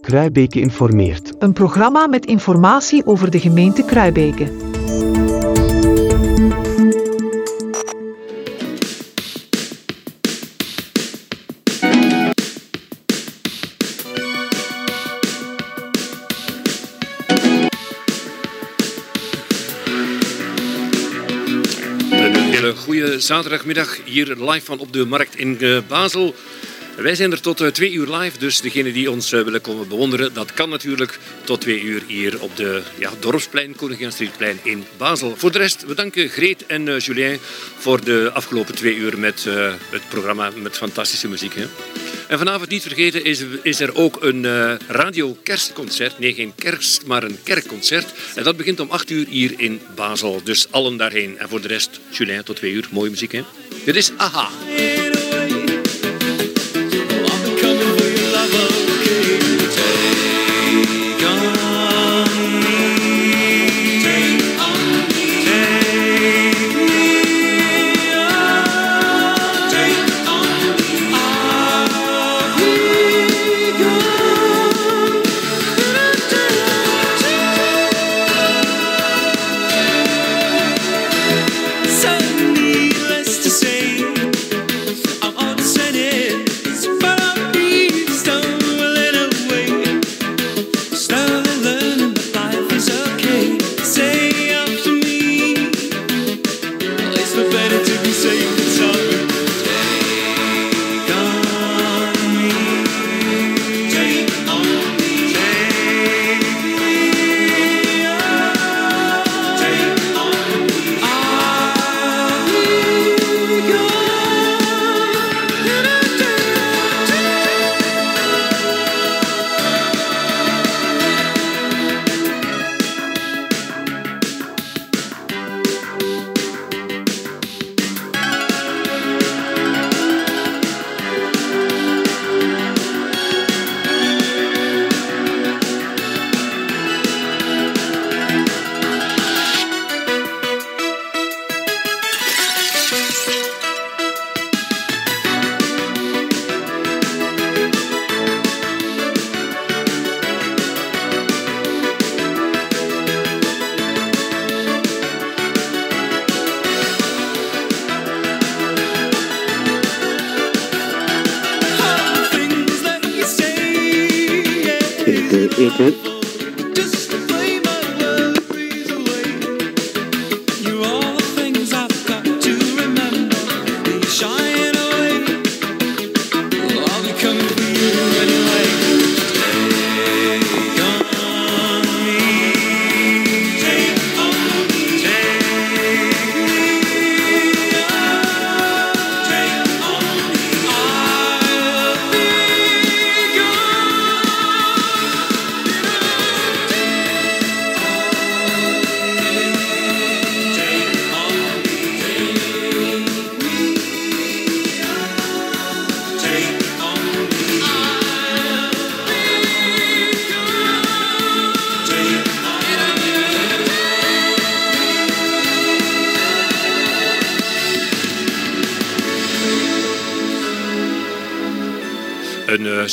Kruibeke informeert. Een programma met informatie over de gemeente Kruibeke. Een hele goede zaterdagmiddag hier live van op de markt in eh, Basel. Wij zijn er tot eh, twee uur live, dus degenen die ons eh, willen komen bewonderen, dat kan natuurlijk tot twee uur hier op de ja, Dorpsplein, Koninginnestrietplein in Basel. Voor de rest, we danken Greet en eh, Julien voor de afgelopen twee uur met het programma met fantastische muziek. Hè? En vanavond niet vergeten is, is er ook een eh, radio kerstconcert. Nee, geen kerst, maar een kerkconcert. En dat begint om 8 uur hier in Basel. Dus allen daarheen. En voor de rest, Julien, tot twee uur. Mooie muziek, hè? Dit is AHA.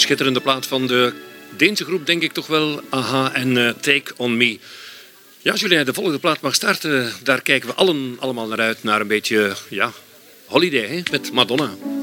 Schitterende plaat van de Deense groep, denk ik toch wel. Aha en eh, Take On Me. Ja, Julien, de volgende plaat mag starten. Daar kijken we allen allemaal naar uit. Naar een beetje, ja, holiday hè, met Madonna.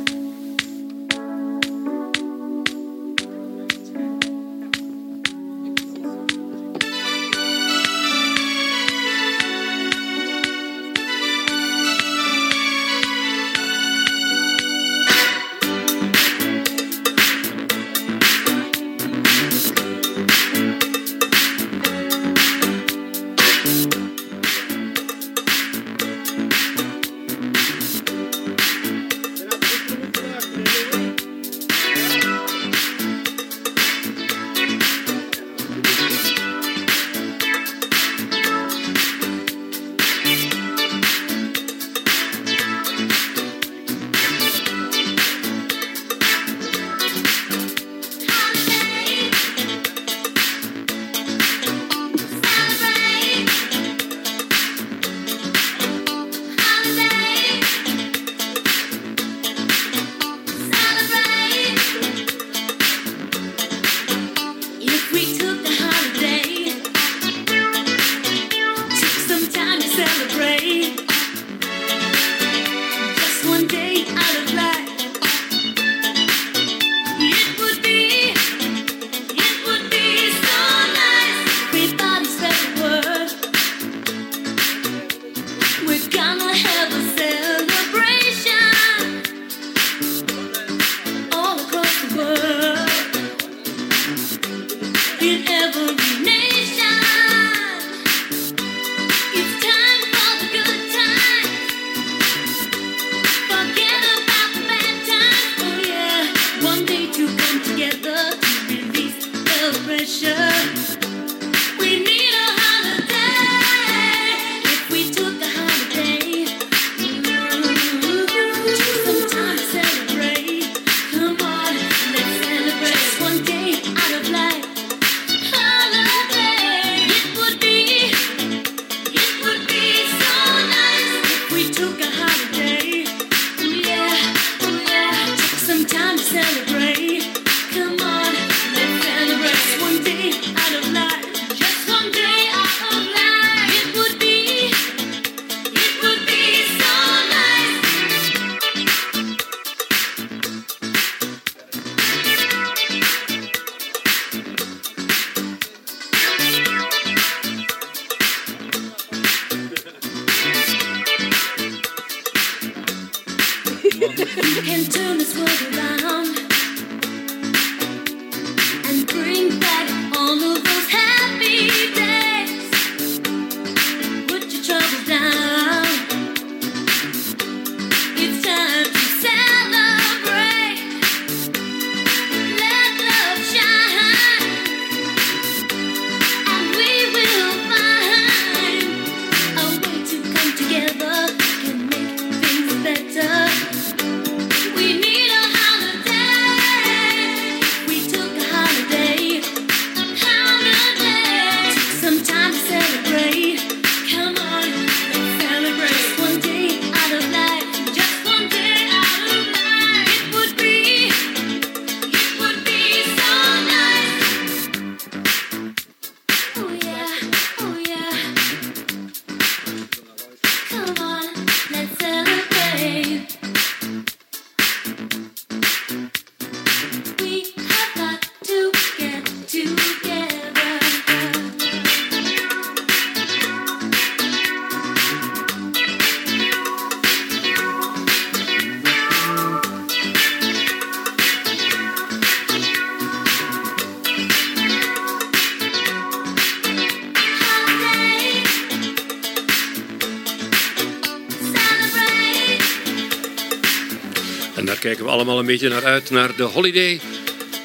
Een beetje naar uit, naar de holiday.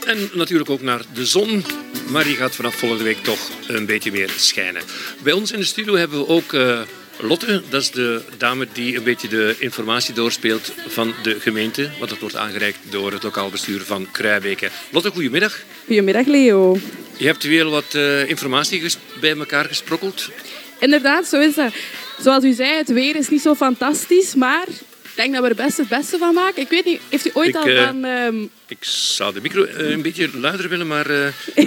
En natuurlijk ook naar de zon. Maar die gaat vanaf volgende week toch een beetje meer schijnen. Bij ons in de studio hebben we ook eh, Lotte. Dat is de dame die een beetje de informatie doorspeelt van de gemeente. Want dat wordt aangereikt door het lokaal bestuur van Kruijbeke. Lotte, goedemiddag. Goedemiddag Leo. Je hebt weer wat eh, informatie bij elkaar gesprokkeld. Inderdaad, zo is dat. Zoals u zei, het weer is niet zo fantastisch, maar denk dat we er best het beste van maken. Ik weet niet, heeft u ooit Ik, al eh, van... ehm, Ik zou de micro eh, een beetje luider willen, maar eh,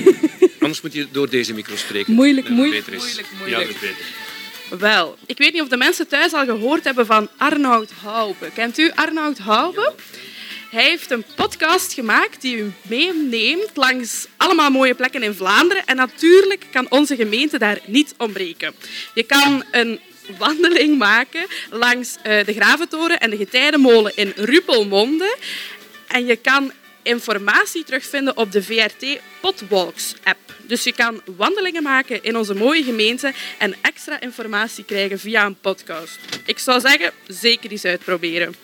anders moet je door deze micro spreken. Moeilijk, Dat moeilijk, beter is. moeilijk, Ja, moeilijk. dat is beter. Wel, ik weet niet of de mensen thuis al gehoord hebben van Arnoud Houpe. Kent u Arnoud Houpe? Hij heeft een podcast gemaakt die u meeneemt langs allemaal mooie plekken in Vlaanderen. En natuurlijk kan onze gemeente daar niet ontbreken. Je kan een wandeling maken langs eh, de Graventoren en de Getijdenmolen in Ruppelmonde. En je kan informatie terugvinden op de VRT Potwalks app. Dus je kan wandelingen maken in onze mooie gemeente en extra informatie krijgen via een podcast. Ik zou zeggen, zeker eens uitproberen.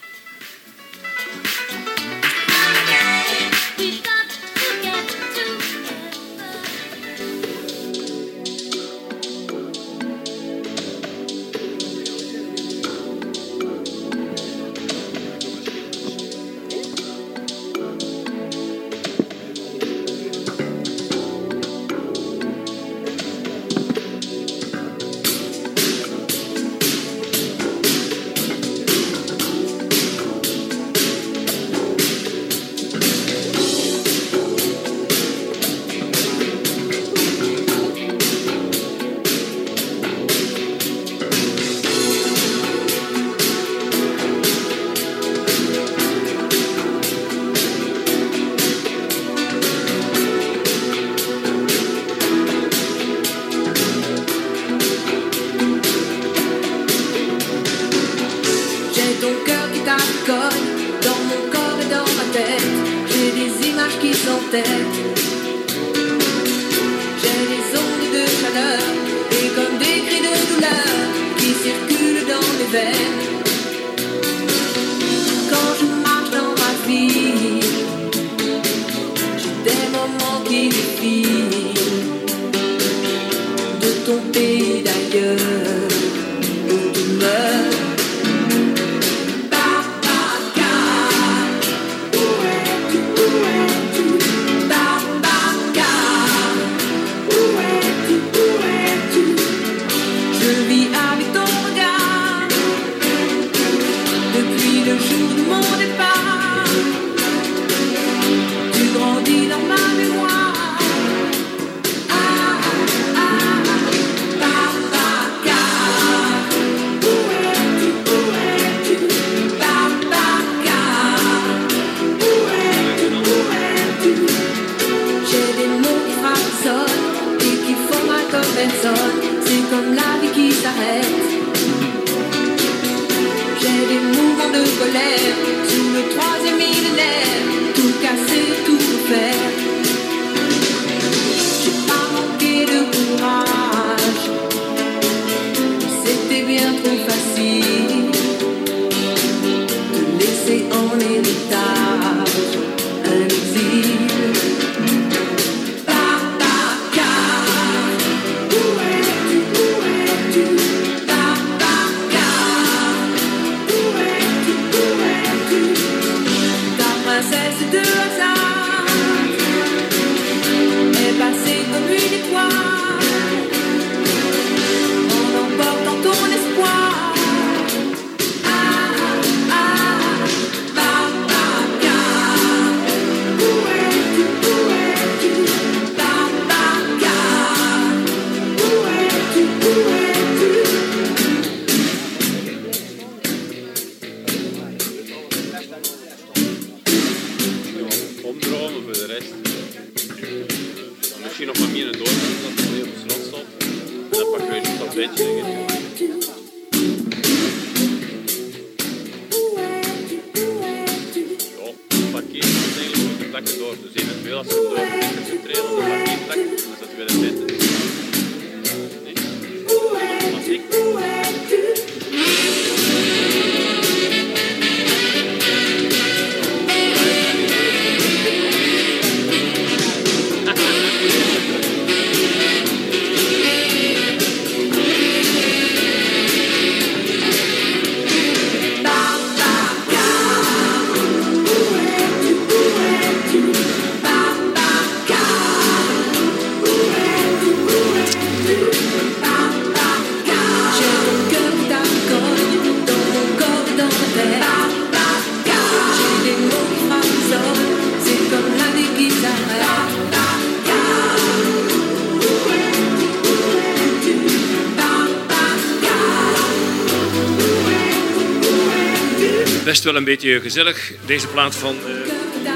wel een beetje gezellig. Deze plaat van uh,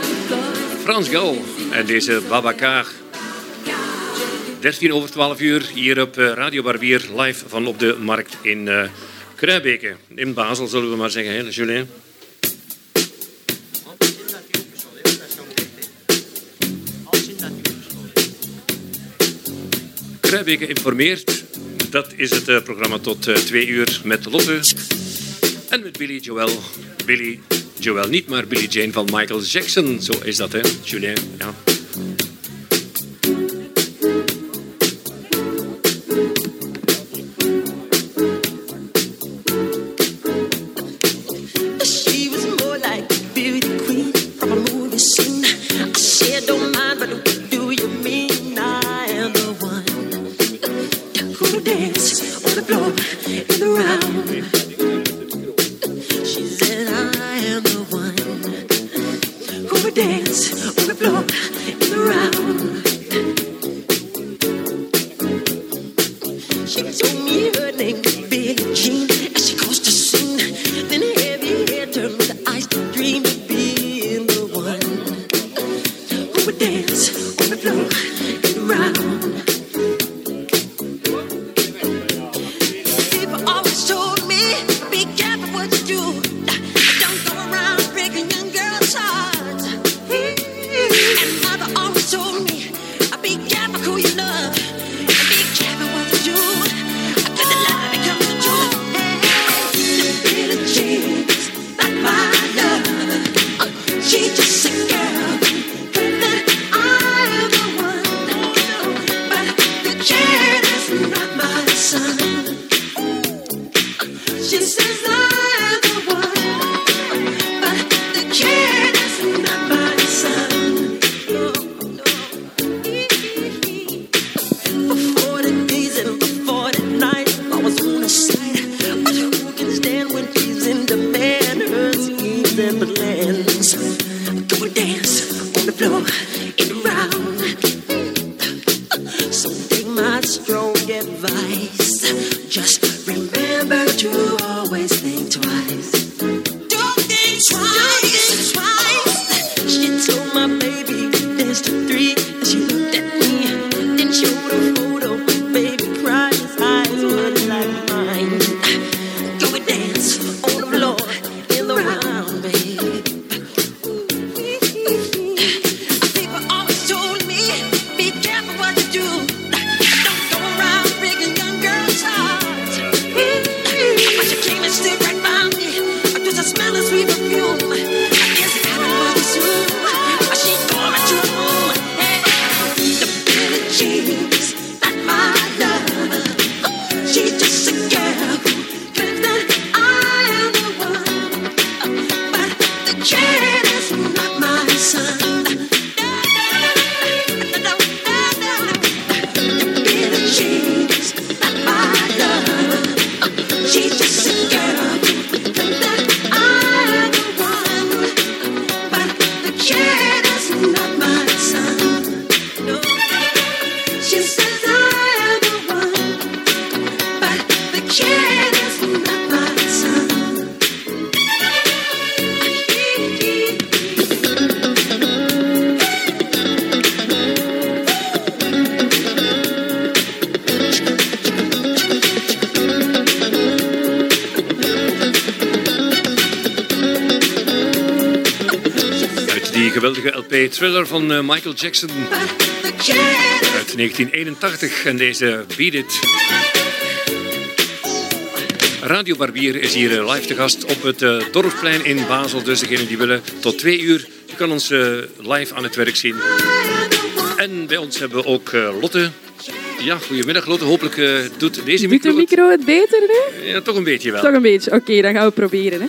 Frans Gal en deze Babacar. 13 over 12 uur hier op eh, Radio Barbier, live van op de markt in uh, In Basel zullen we maar zeggen, hè, Julien? Kruibeke informeert. Dat is het programma tot 2 uur met Lotte en met Billy Joel. Billy Joel niet, maar Billy Jane van Michael Jackson. Zo is dat, hè, Julien? Ja. block around. Michael Jackson uit 1981 en deze Beat It. Radio Barbier is hier eh, live te gast op het eh, Dorpsplein in Basel. Dus degenen die willen tot twee uur, je kan ons eh, live aan het werk zien. En bij ons hebben we ook Lotte. Ja, goedemiddag Lotte. Hopelijk eh, doet deze Doet micro de het. micro het beter nu? Ja, toch een beetje wel. Toch een beetje. Oké, dan gaan we proberen. Hè.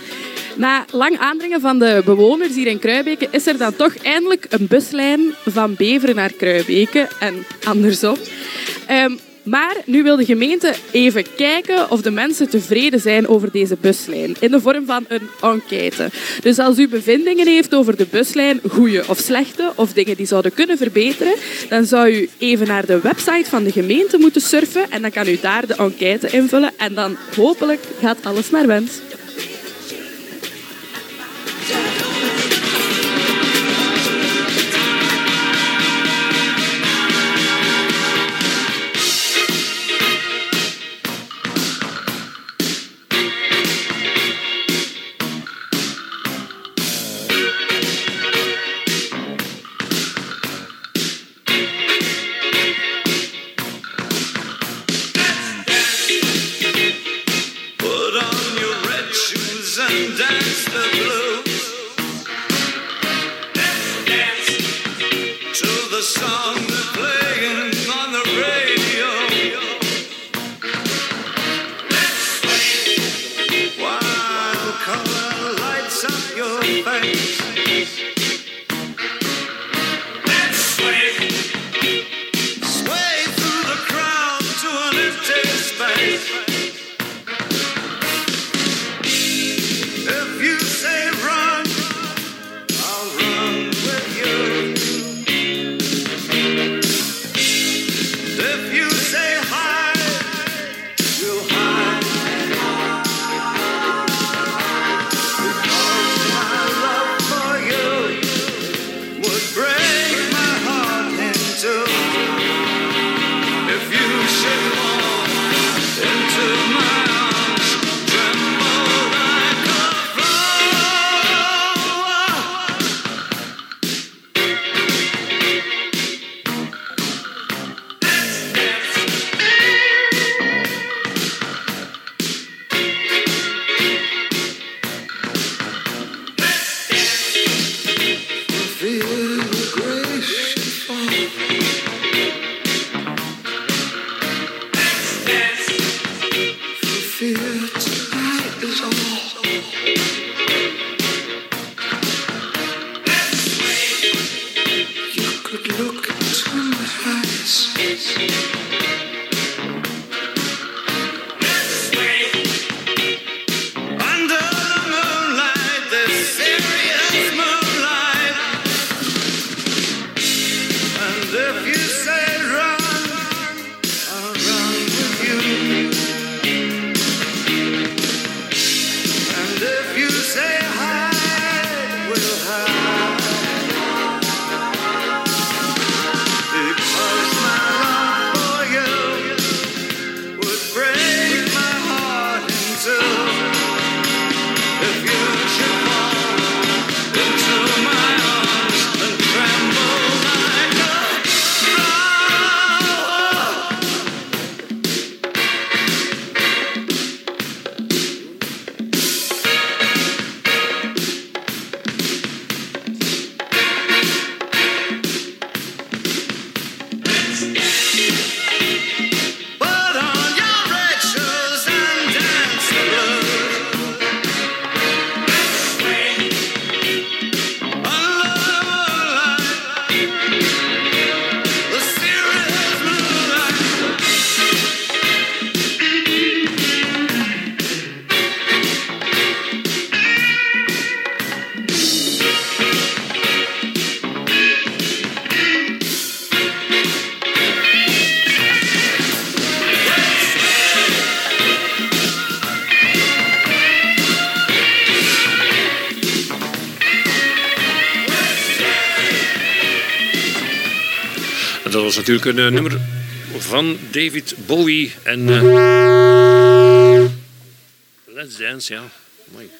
Na lang aandringen van de bewoners hier in Kruibeke is er dan toch eindelijk een buslijn van Beveren naar Kruibeke en andersom. Ehm, maar nu wil de gemeente even kijken of de mensen tevreden zijn over deze buslijn. In de vorm van een enquête. Dus als u bevindingen heeft over de buslijn, goede of slechte, of dingen die zouden kunnen verbeteren, dan zou u even naar de website van de gemeente moeten surfen en dan kan u daar de enquête invullen en dan hopelijk gaat alles naar wens. Is natuurlijk een eh, nummer van David Bowie en eh, Let's Dance, ja. Mooi.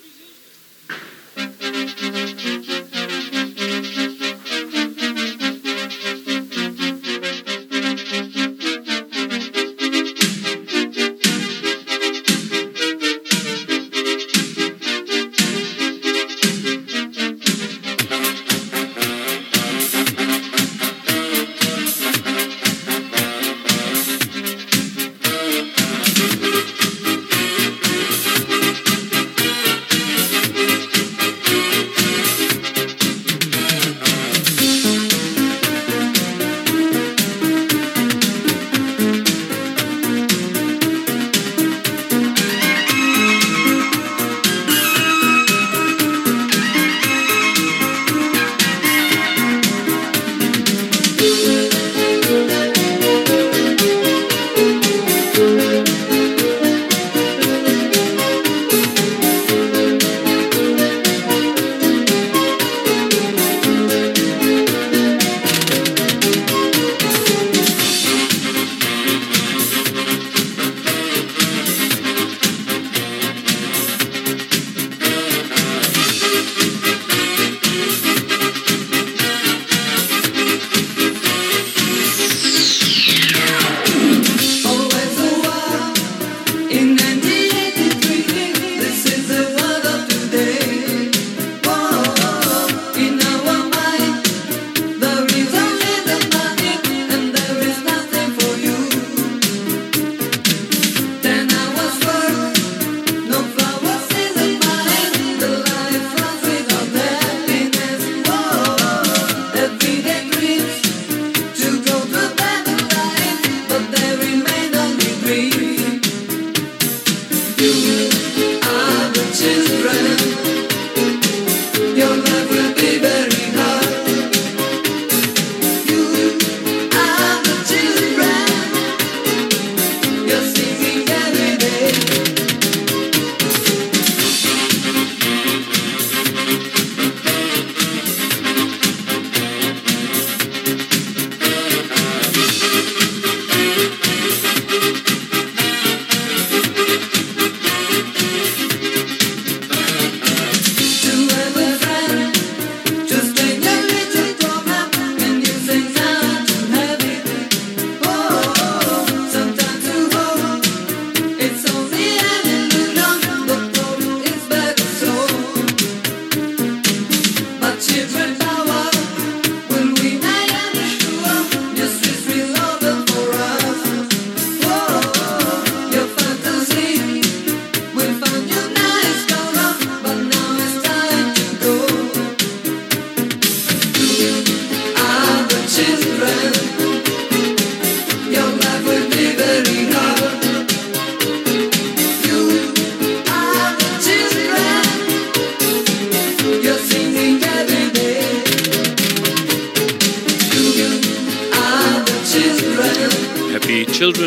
Hard.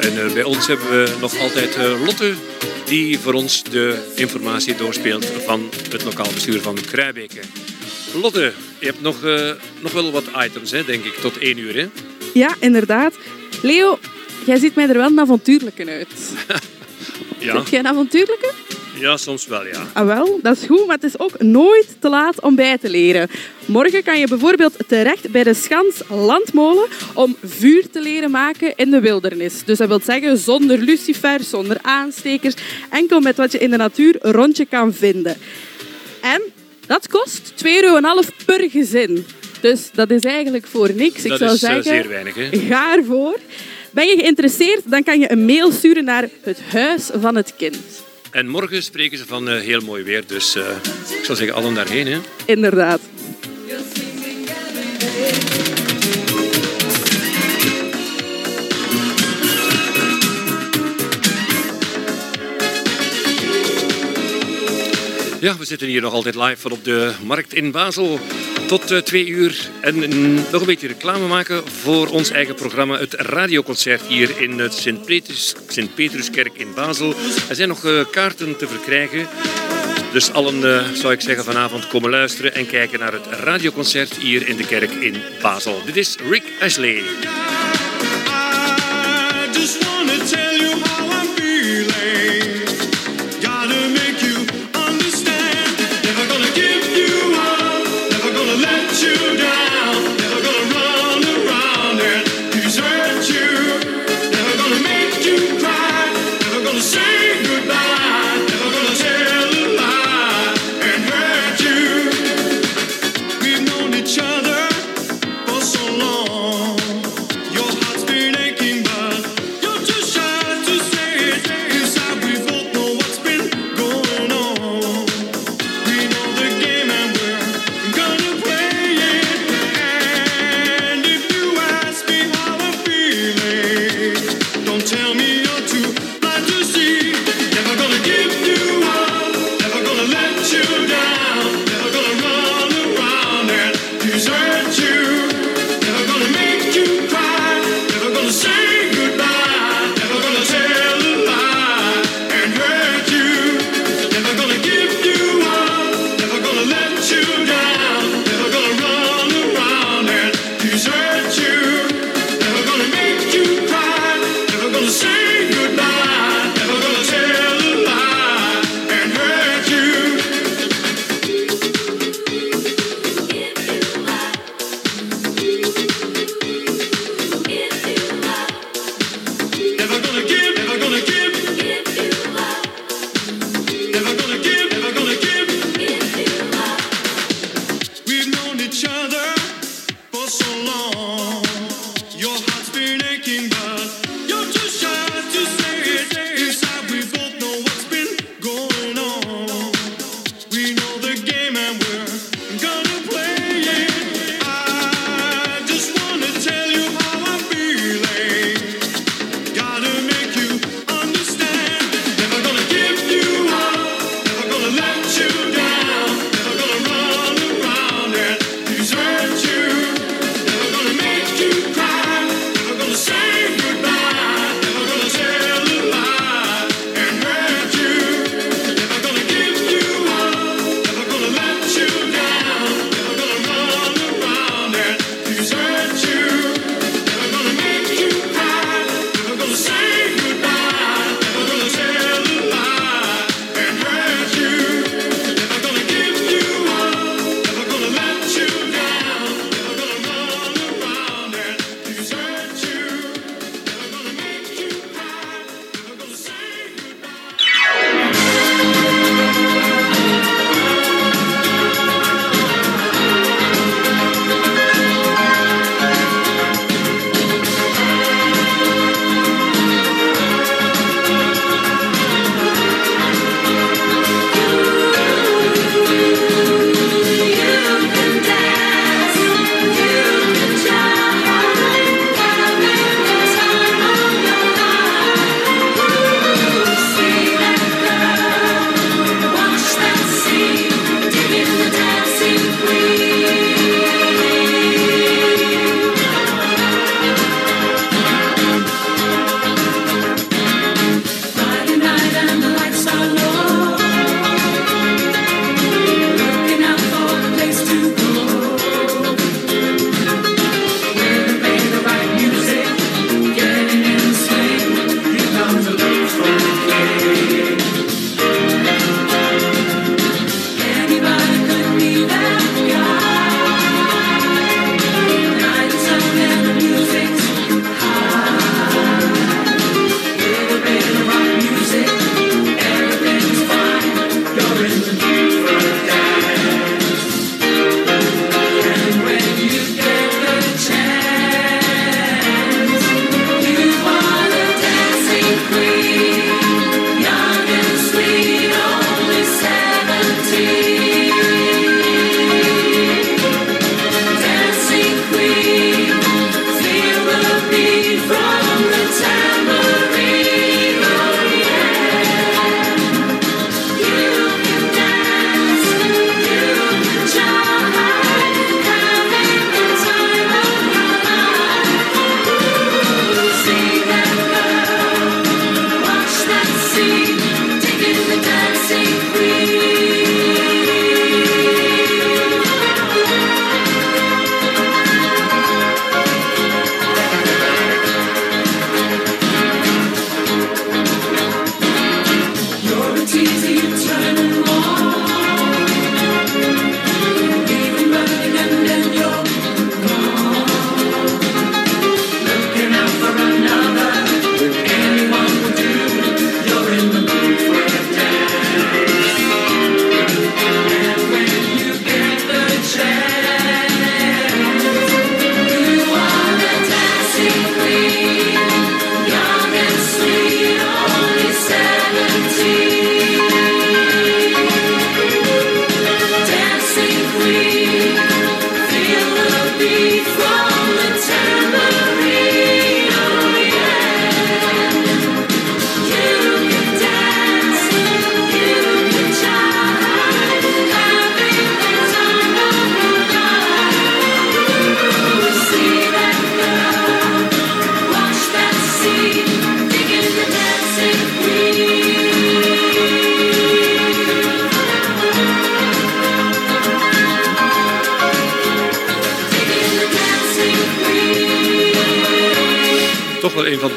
En eh, bij ons hebben we nog altijd eh, Lotte, die voor ons de informatie doorspeelt van het lokaal bestuur van Kruibeke. Lotte, je hebt nog, eh, nog wel wat items, hè, denk ik, tot één uur. Hè? Ja, inderdaad. Leo, jij ziet mij er wel een avontuurlijke uit. Ja. Heb jij een avontuurlijke? Ja, soms wel, ja. Ah wel, dat is goed, maar het is ook nooit te laat om bij te leren. Morgen kan je bijvoorbeeld terecht bij de Schans Landmolen om vuur te leren maken in de wildernis. Dus dat wil zeggen zonder lucifers, zonder aanstekers, enkel met wat je in de natuur rond je kan vinden. En dat kost 2,5 euro per gezin. Dus dat is eigenlijk voor niks. Ik zou is eh, zeggen, zeer weinig. Hè? ga ervoor. Ben je geïnteresseerd, dan kan je een mail sturen naar het huis van het kind. En morgen spreken ze van eh, heel mooi weer, dus eh, ik zou zeggen allen daarheen. Hè? Inderdaad. Ja, we zitten hier nog altijd live van op de markt in Basel tot eh, twee uur. En nog een beetje reclame maken voor ons eigen programma, het radioconcert hier in het Sint-Petrus- Sint-Petruskerk in Basel. Er zijn nog eh, kaarten te verkrijgen. Dus allen, eh, zou ik zeggen, vanavond komen luisteren en kijken naar het radioconcert hier in de kerk in Basel. Dit is Rick Ashley.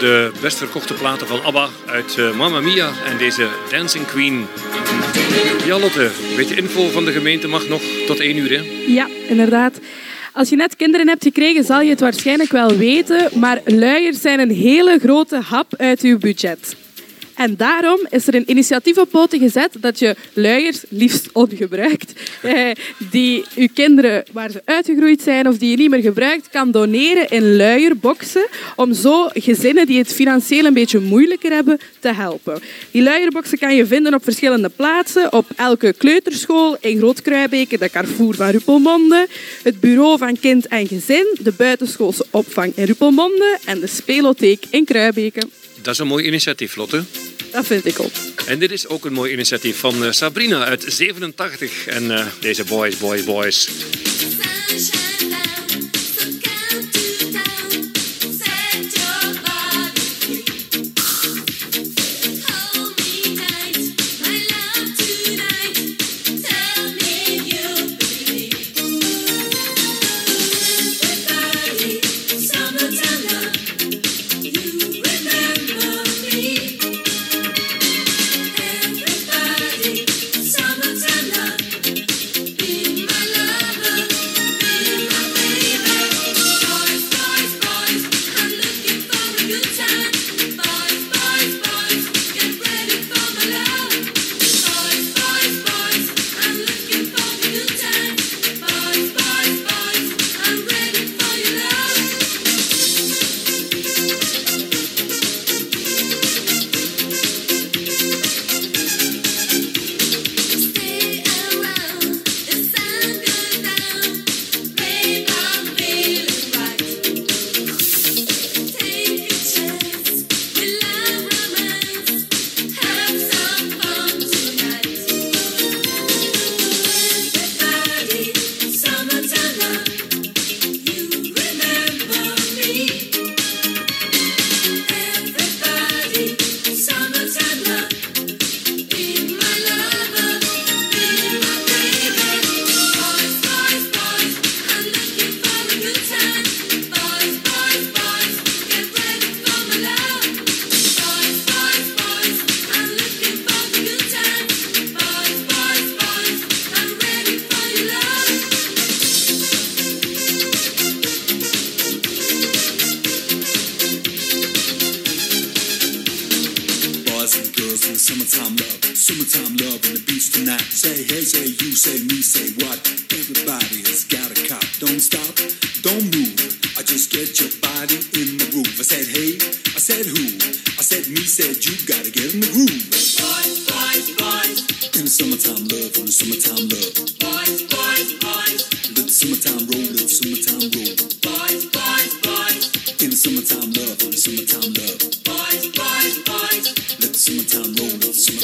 De best verkochte platen van ABBA uit eh, Mamma Mia en deze Dancing Queen. Ja, Lotte, een beetje info van de gemeente mag nog tot één uur, hè? Ja, inderdaad. Als je net kinderen hebt gekregen, zal je het waarschijnlijk wel weten, maar luiers zijn een hele grote hap uit uw budget. En daarom is er een initiatief op poten gezet dat je luiers, liefst ongebruikt, eh, die uw kinderen, waar ze uitgegroeid zijn of die je niet meer gebruikt, kan doneren in luierboxen om zo gezinnen die het financieel een beetje moeilijker hebben, te helpen. Die luierboxen kan je vinden op verschillende plaatsen, op elke kleuterschool, in Groot-Kruibeke, de Carrefour van Ruppelmonde, het bureau van kind en gezin, de buitenschoolse opvang in Ruppelmonde en de spelotheek in Kruibeke. Dat is een mooi initiatief, Lotte. Dat vind ik ook. En dit is ook een mooi initiatief van eh, Sabrina uit 87. En eh, deze boys, boys, boys.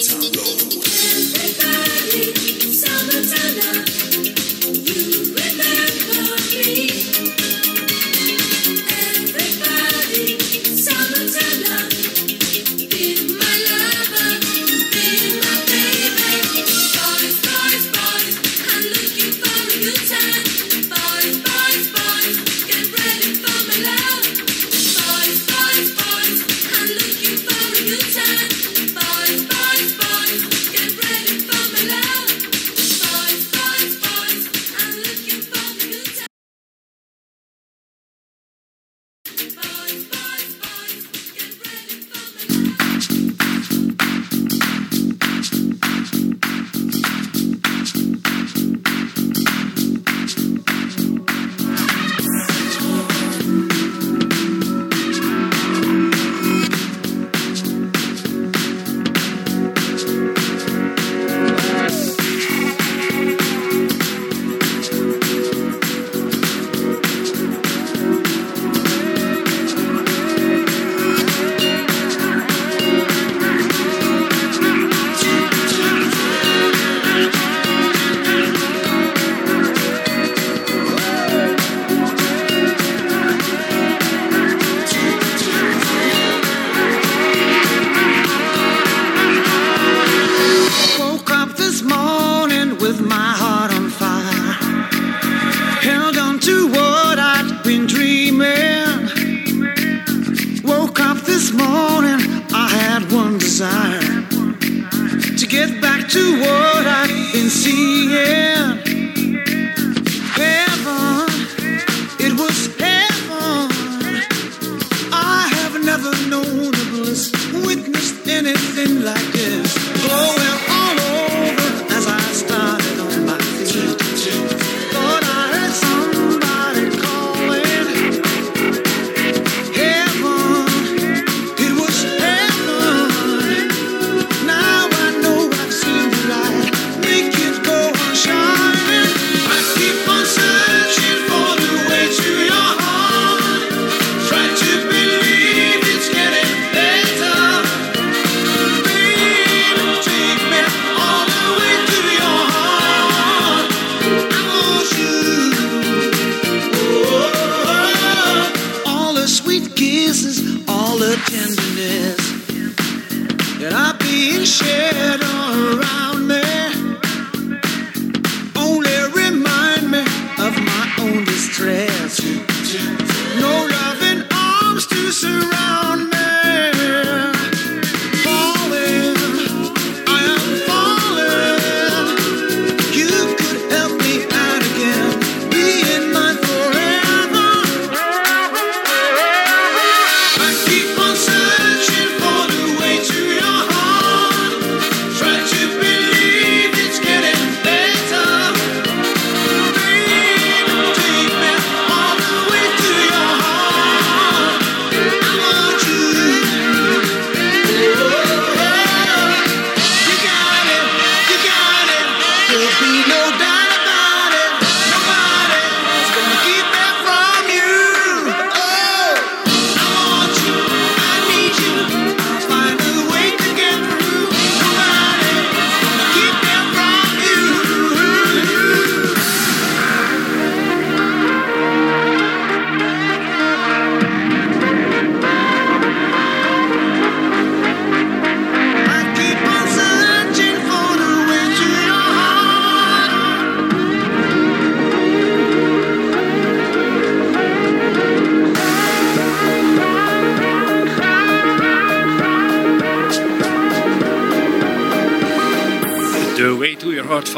time.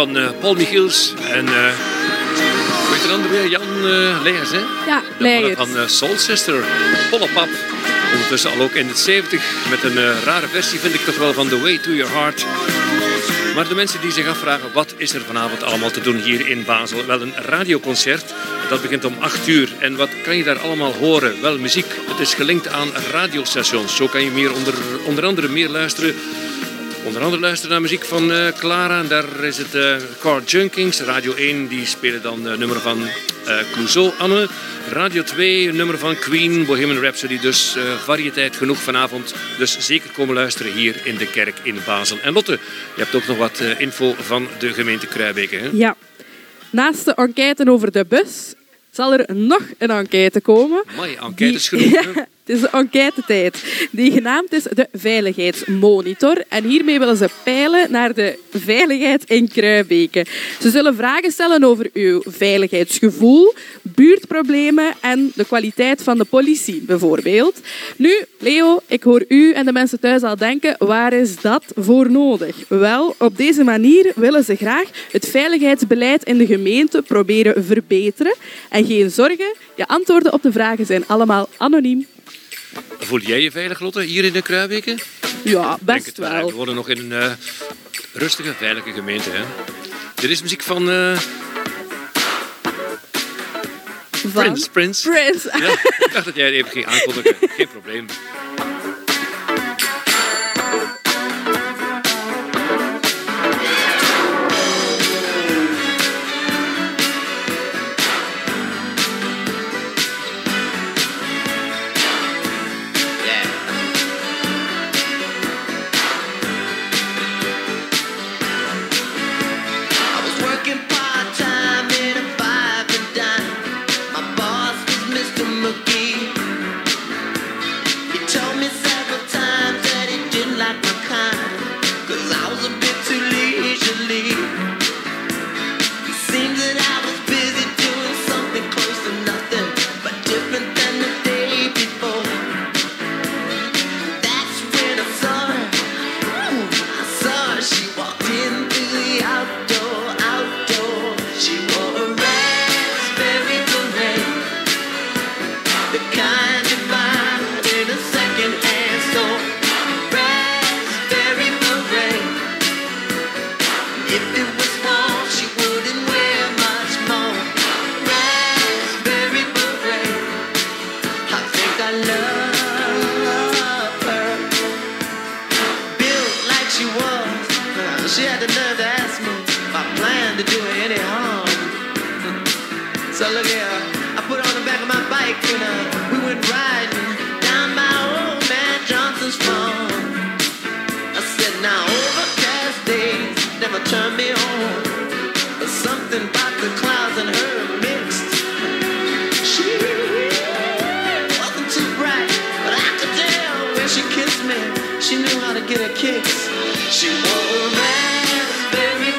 Van eh, Paul Michiels. En eh hoe heet de andere weer? Jan eh Leijers, hè? Ja, Leijers. van eh, Soul Sister. Volle pap. Ondertussen al ook in de 70. Met een eh, rare versie vind ik toch wel van The Way to Your Heart. Maar de mensen die zich afvragen, wat is er vanavond allemaal te doen hier in Basel? Wel, een radioconcert. Dat begint om 8 uur. En wat kan je daar allemaal horen? Wel, muziek. Het is gelinkt aan radiostations. Zo kan je meer onder, onder andere meer luisteren Onder andere luisteren naar muziek van eh, Clara. En daar is het eh Car Junkings. Radio 1 die spelen dan een nummer van Clouseau, Anne. Radio 2 een nummer van Queen, Bohemian Rhapsody. Dus variëteit genoeg vanavond. Dus zeker komen luisteren hier in de kerk in Basel. En Lotte, je hebt ook nog wat info van de gemeente Kruibeke. Hè? Ja. Naast de enquête over de bus zal er nog een enquête komen. Mooi, enquêtes Die- genoeg. het is de enquêtetijd. Die genaamd is de Veiligheidsmonitor. En hiermee willen ze peilen naar de veiligheid in Kruibeke. Ze zullen vragen stellen over uw veiligheidsgevoel, buurtproblemen en de kwaliteit van de politie, bijvoorbeeld. Nu, Leo, ik hoor u en de mensen thuis al denken, waar is dat voor nodig? Wel, op deze manier willen ze graag het veiligheidsbeleid in de gemeente proberen verbeteren. En geen zorgen, je antwoorden op de vragen zijn allemaal anoniem. Voel jij je veilig, Lotte, hier in de Kruibeke? Ja, best wel. We wonen nog in een eh, rustige, veilige gemeente. Hè? Dit is muziek van eh Van Prince. Prince. Prince. Ja, ik dacht dat jij het even ging aankondigen. Geen probleem. Said, now overcast days never turn me on. But something about the clouds and her mixed. She wasn't too bright, but I could tell when she kissed me, she knew how to get her kicks. She wore a raspberry beret,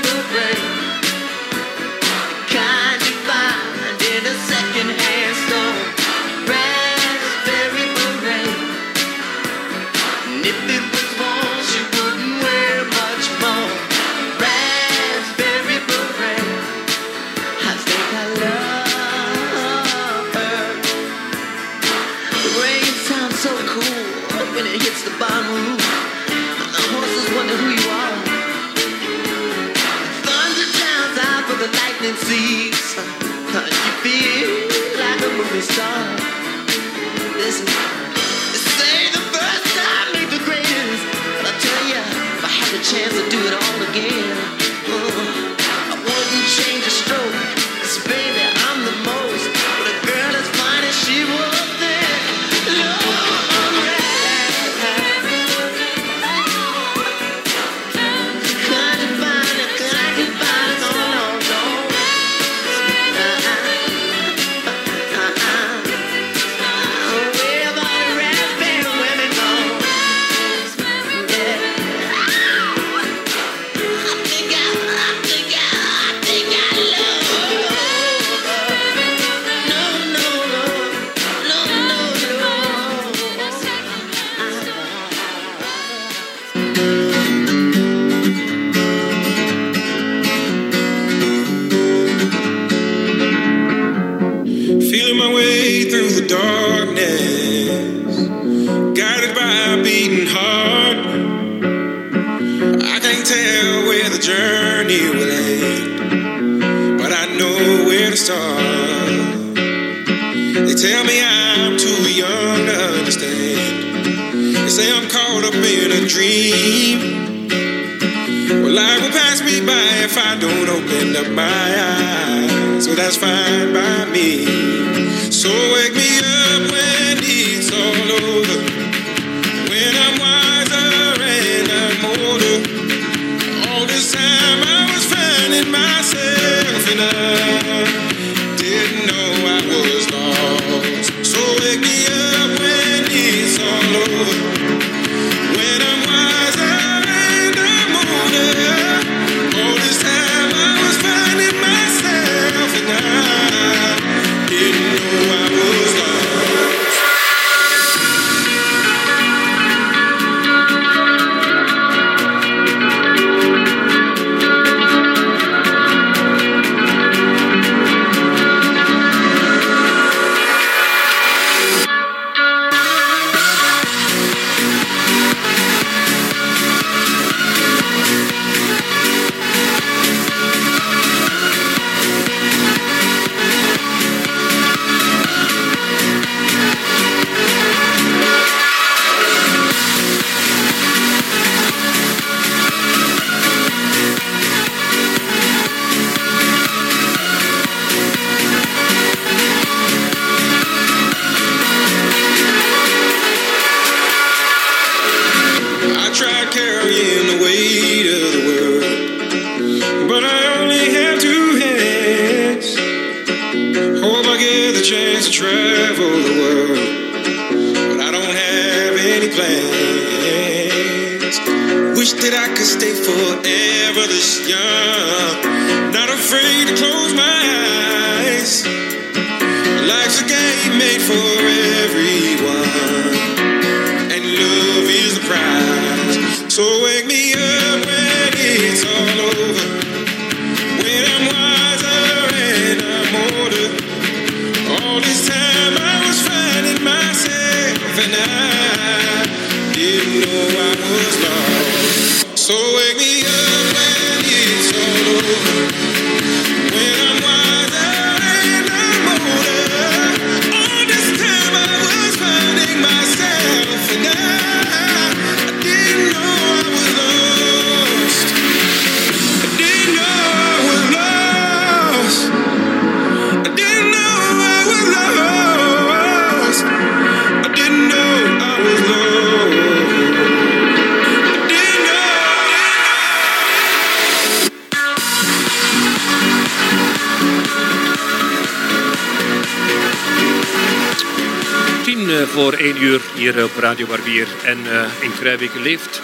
Radio Barbier. En eh, in Kruijbeek leeft.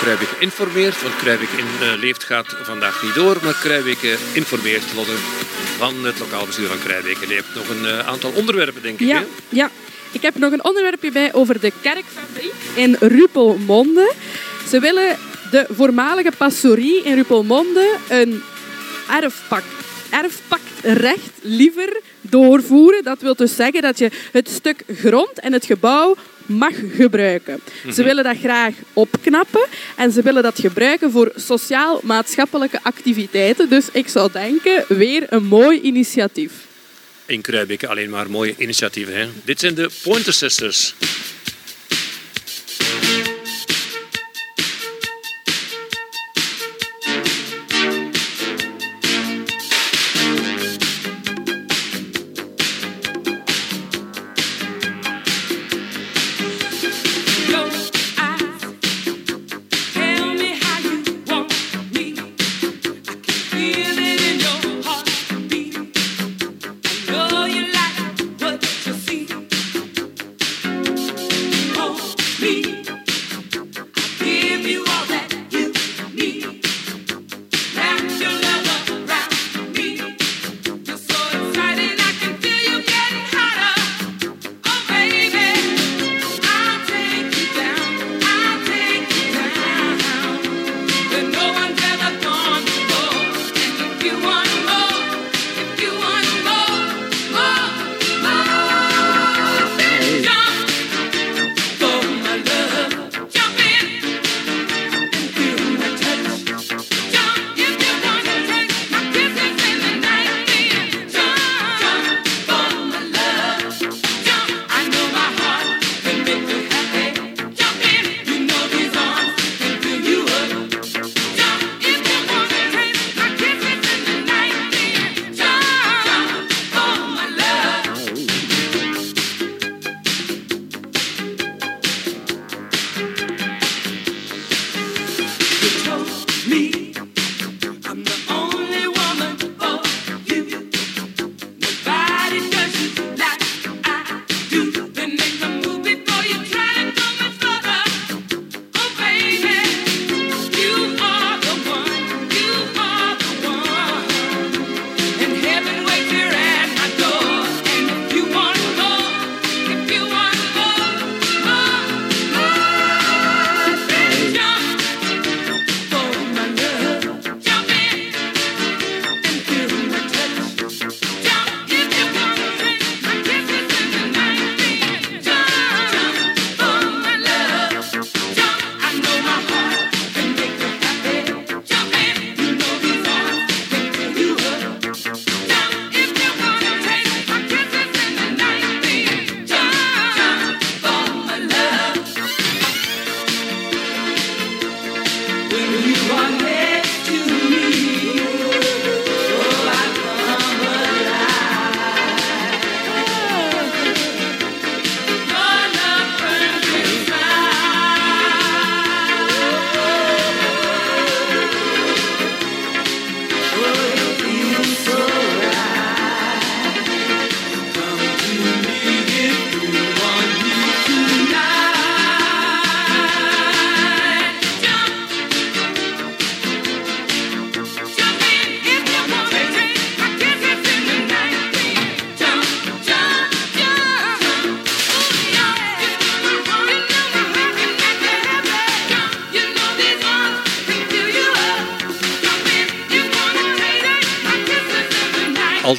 Kruijbeek informeert, want Kruijbeek in, eh, leeft gaat vandaag niet door. Maar Kruijbeek informeert, Lotte, van het lokaal bestuur van Kruijbeek. En je hebt nog een eh, aantal onderwerpen, denk ik. Ja, hè? ja, ik heb nog een onderwerpje bij over de kerkfabriek in Rupelmonde. Ze willen de voormalige pastorie in Rupelmonde een erfpak, erfpakrecht liever doorvoeren. Dat wil dus zeggen dat je het stuk grond en het gebouw mag gebruiken. Ze mhm. willen dat graag opknappen en ze willen dat gebruiken voor sociaal-maatschappelijke activiteiten. Dus ik zou denken, weer een mooi initiatief. In Kruijbeke alleen maar mooie initiatieven. Hè? Dit zijn de Pointer Sisters.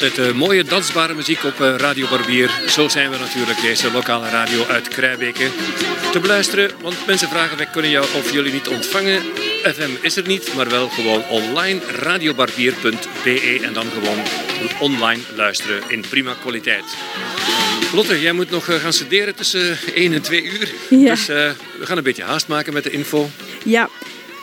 Altijd eh, mooie dansbare muziek op eh, Radio Barbier. Zo zijn we natuurlijk, deze lokale radio uit Kruibeke. Te beluisteren, want mensen vragen wij kunnen jou of jullie niet ontvangen. FM is er niet, maar wel gewoon online. Radiobarbier.be en dan gewoon online luisteren in prima kwaliteit. Lotte, jij moet nog eh, gaan studeren tussen 1 en 2 uur. Ja. Dus we gaan een beetje haast maken met de info. Ja,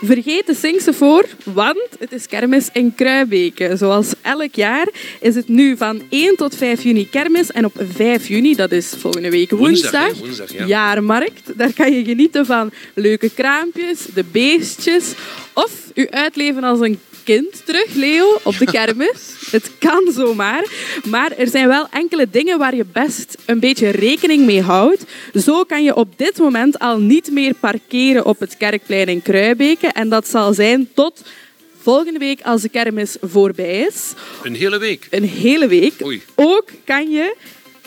vergeet de Singse voor, want het is kermis in Kruibeke. Zoals elk jaar is het nu van 1 tot 5 juni kermis. En op 5 juni, dat is volgende week Woensdag, woensdag, hè? Woensdag, ja. jaarmarkt. Daar kan je genieten van leuke kraampjes, de beestjes of u uitleven als een kind terug, Leo, op de kermis. Het kan zomaar. Maar er zijn wel enkele dingen waar je best een beetje rekening mee houdt. Zo kan je op dit moment al niet meer parkeren op het Kerkplein in Kruibeke. En dat zal zijn tot volgende week als de kermis voorbij is. Een hele week. Een hele week. Oei. Ook kan je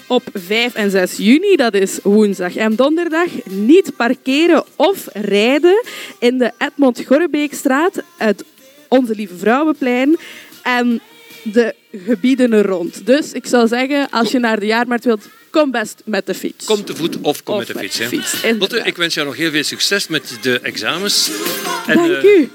op 5 en 6 juni, dat is woensdag en donderdag, niet parkeren of rijden in de Edmond Gorrebeekstraat, het Onze Lieve Vrouwenplein en de gebieden er rond. Dus ik zou zeggen, als je naar de jaarmarkt wilt, kom best met de fiets. Kom te voet of kom Of met de met fiets. de. Lotte, ik wens jou nog heel veel succes met de examens. En, Dank eh, u.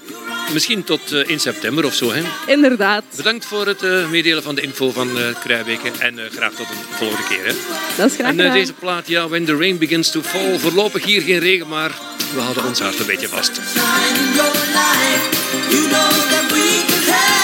Misschien tot eh, in september of zo. Hè. Inderdaad. Bedankt voor het eh, meedelen van de info van eh Kruijbeke. En eh, graag tot een volgende keer. Hè. Dat is graag En deze plaat, ja, When the Rain Begins to Fall. Voorlopig hier geen regen, maar we houden ons hart een beetje vast. in your life. You know that we can have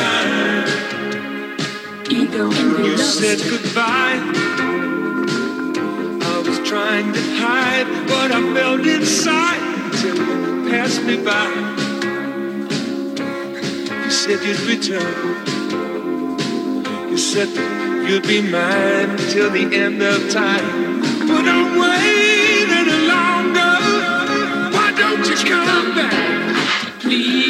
time. Ego you said goodbye, I was trying to hide what I felt inside till you passed me by. You said you'd return. You said you'd be mine till the end of time. But I'm waiting longer. Why don't you come back, please?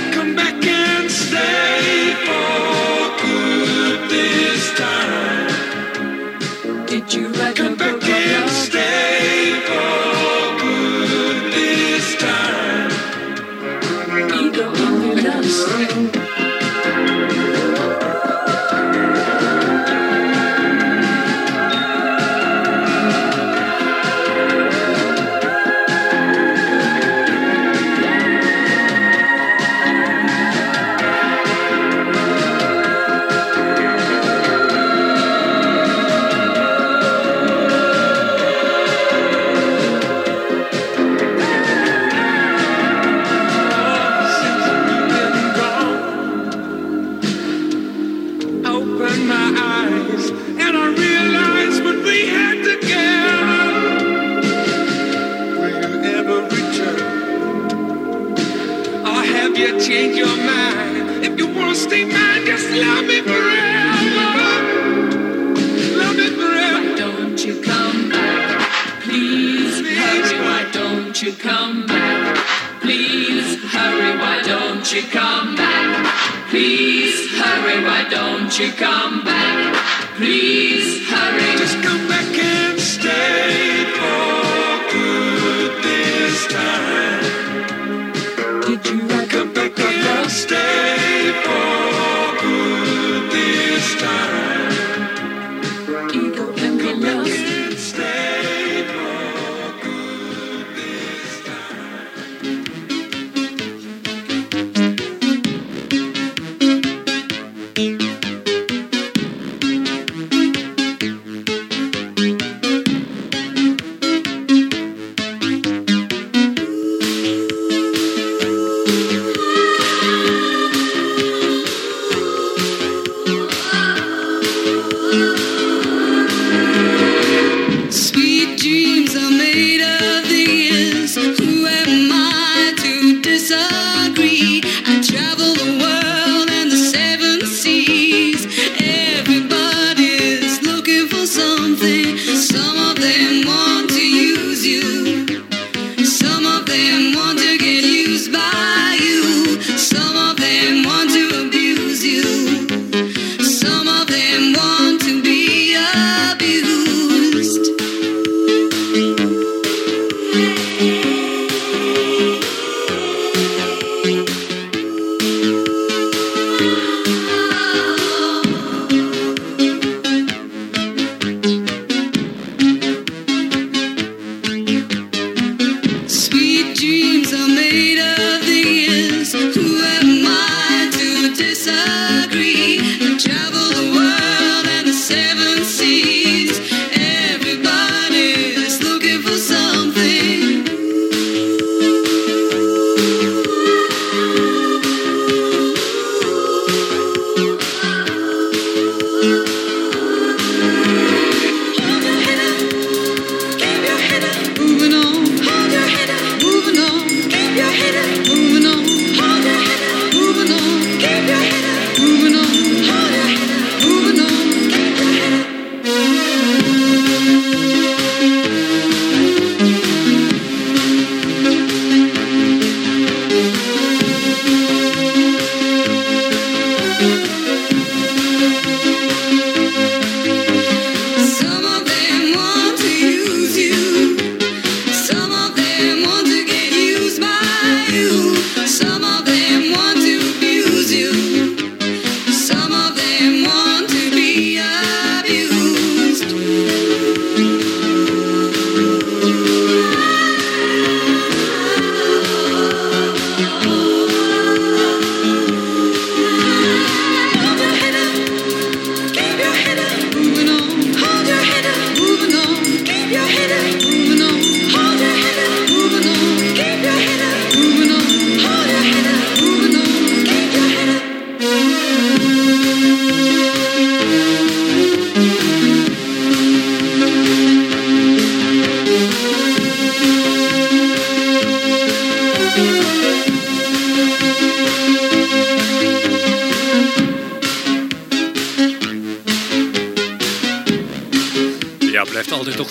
Chicago.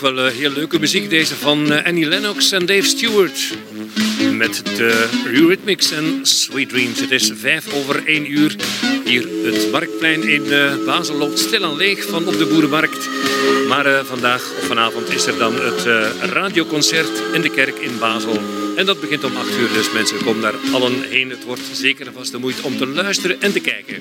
Wel eh, heel leuke muziek deze van eh, Annie Lennox en Dave Stewart. Met de Eurythmics en Sweet Dreams. Het is vijf over één uur. Hier het Marktplein in eh, Basel loopt stil en leeg van op de Boerenmarkt. Maar eh, vandaag of vanavond is er dan het eh, radioconcert in de kerk in Basel. En dat begint om 8 uur, dus mensen komen daar allen heen. Het wordt zeker en vast de moeite om te luisteren en te kijken.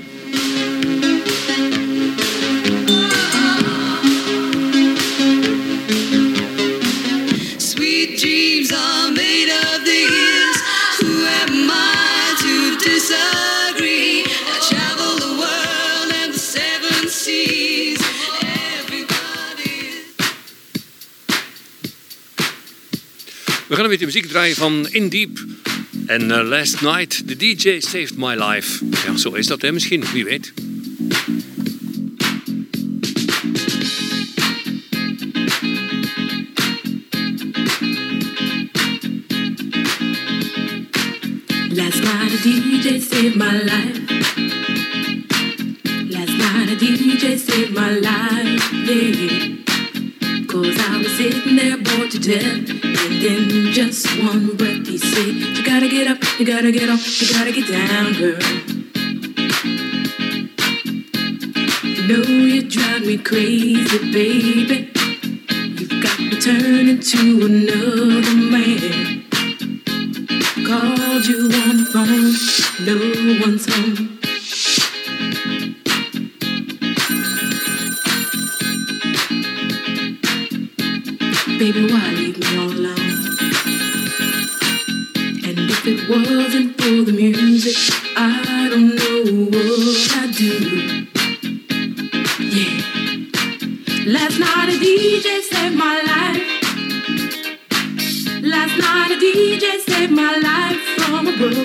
Gaan een beetje muziek draaien van In Deep. En eh, Last Night, the DJ Saved My Life. Ja, zo is dat hè, misschien. Wie weet. Last night a DJ saved my life. Last night a DJ saved my life, yeah. Cause I was sitting there bored to death. And in just one breath he said, You gotta get up, you gotta get off, you gotta get down, girl. You know you drive me crazy, baby. You've got me turning to another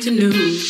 to know.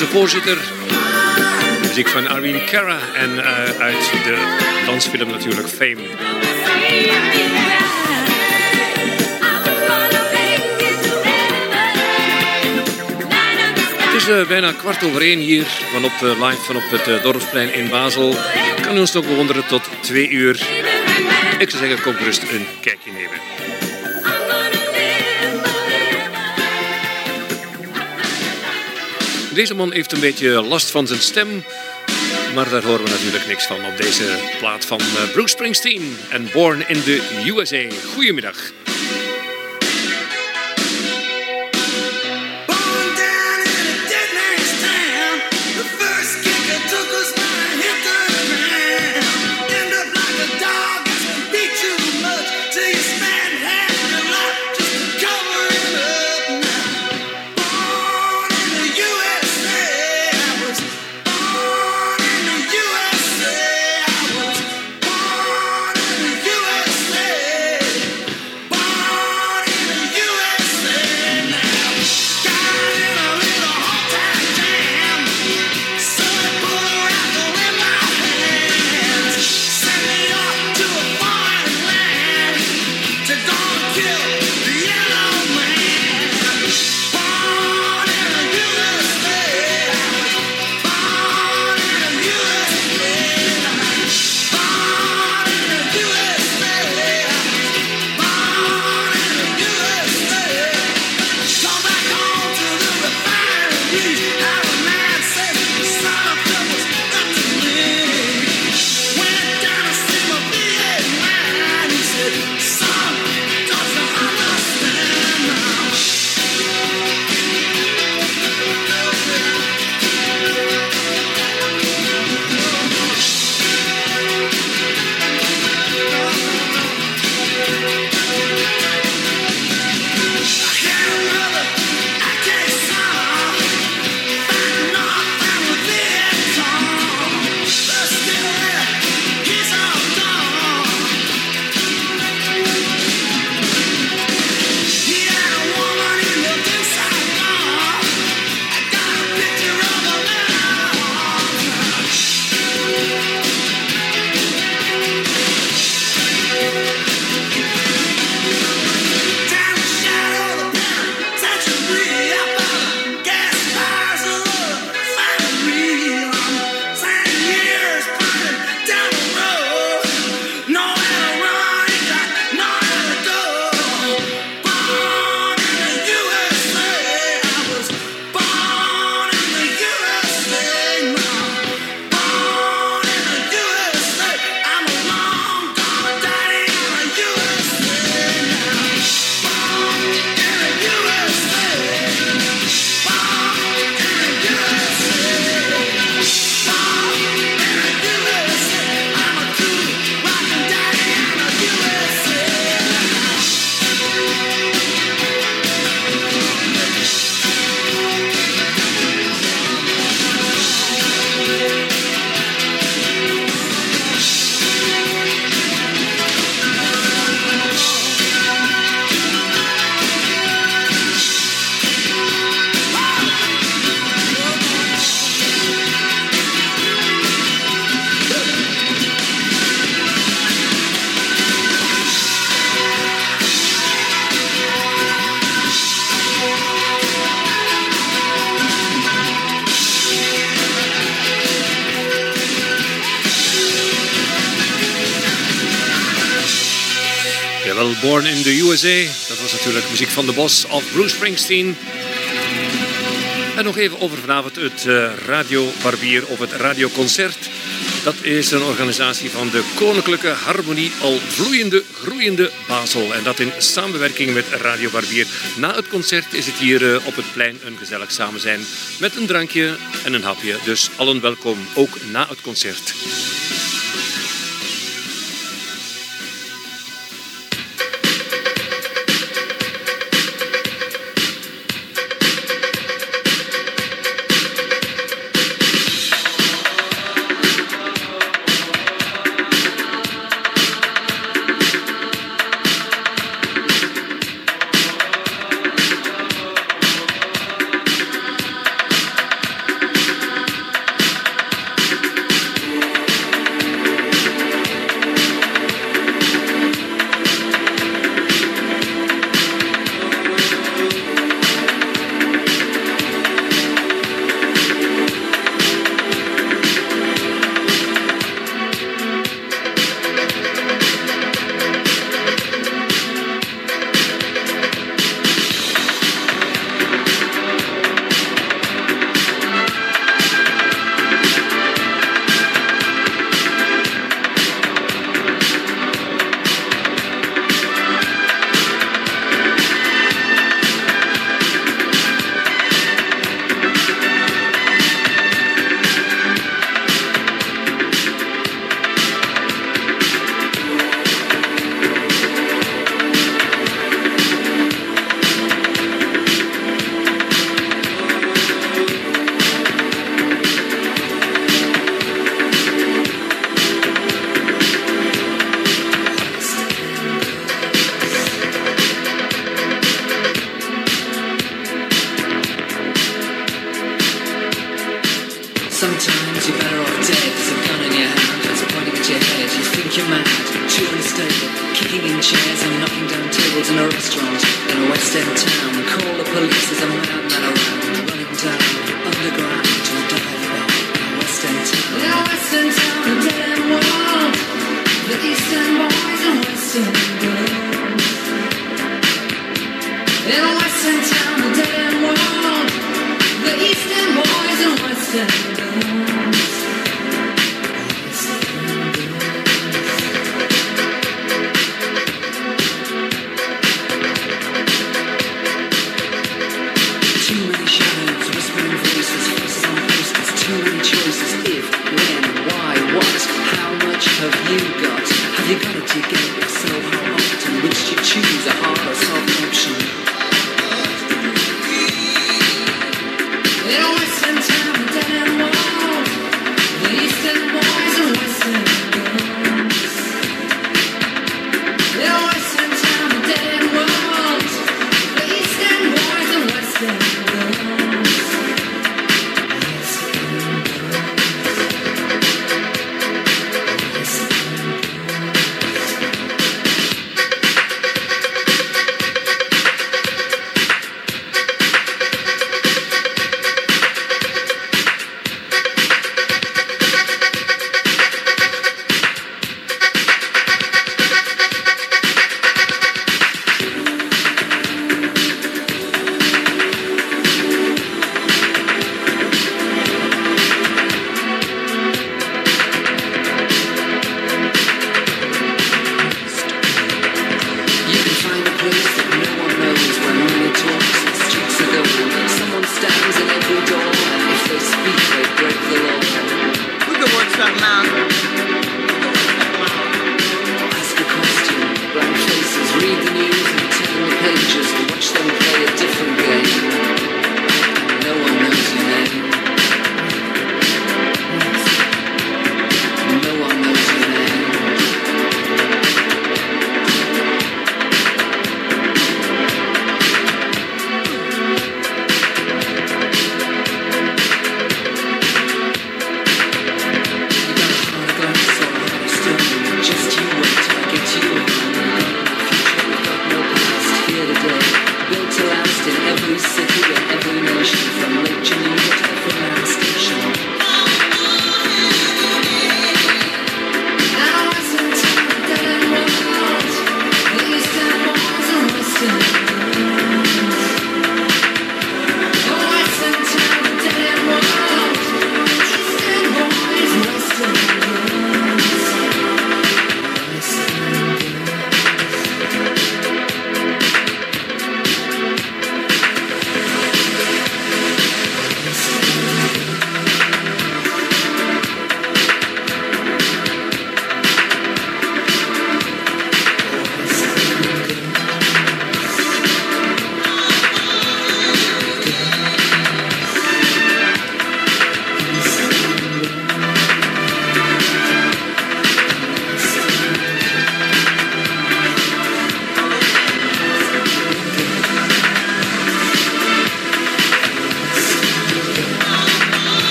Onze voorzitter. Muziek van Arlene Cara en eh, uit de dansfilm natuurlijk Fame. Het is eh, bijna kwart over één hier van op, eh, live van op het Dorpsplein in Basel. Kan u ons nog bewonderen tot twee uur. Ik zou zeggen, kom gerust een kijkje nemen. Deze man heeft een beetje last van zijn stem. Maar daar horen we natuurlijk niks van op deze plaat van eh, Bruce Springsteen en Born in the USA. Goedemiddag. Born in the USA. Dat was natuurlijk muziek van de Bos of Bruce Springsteen. En nog even over vanavond het eh, Radio Barbier of het Radioconcert. Dat is een organisatie van de Koninklijke Harmonie al vloeiende, groeiende Basel. En dat in samenwerking met Radio Barbier. Na het concert is het hier eh, op het plein een gezellig samen zijn. Met een drankje en een hapje. Dus allen welkom, ook na het concert.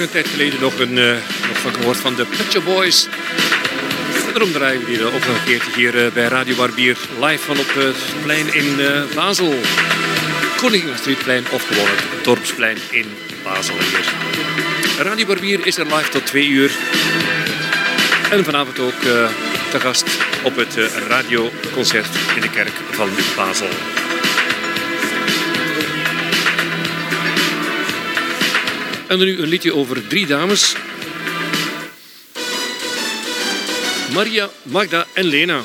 Een tijd geleden nog, een, eh, nog van gehoord van de Pet Boys. Daarom draaien we die op keertje hier eh, bij Radio Barbier. Live van op het plein in uh, Basel. Koninginnestraatplein of gewoon het Dorpsplein in Basel hier. Radio Barbier is er live tot twee uur. En vanavond ook te gast op het radioconcert in de kerk van Basel. En nu een liedje over drie dames. Maria, Magda en Lena.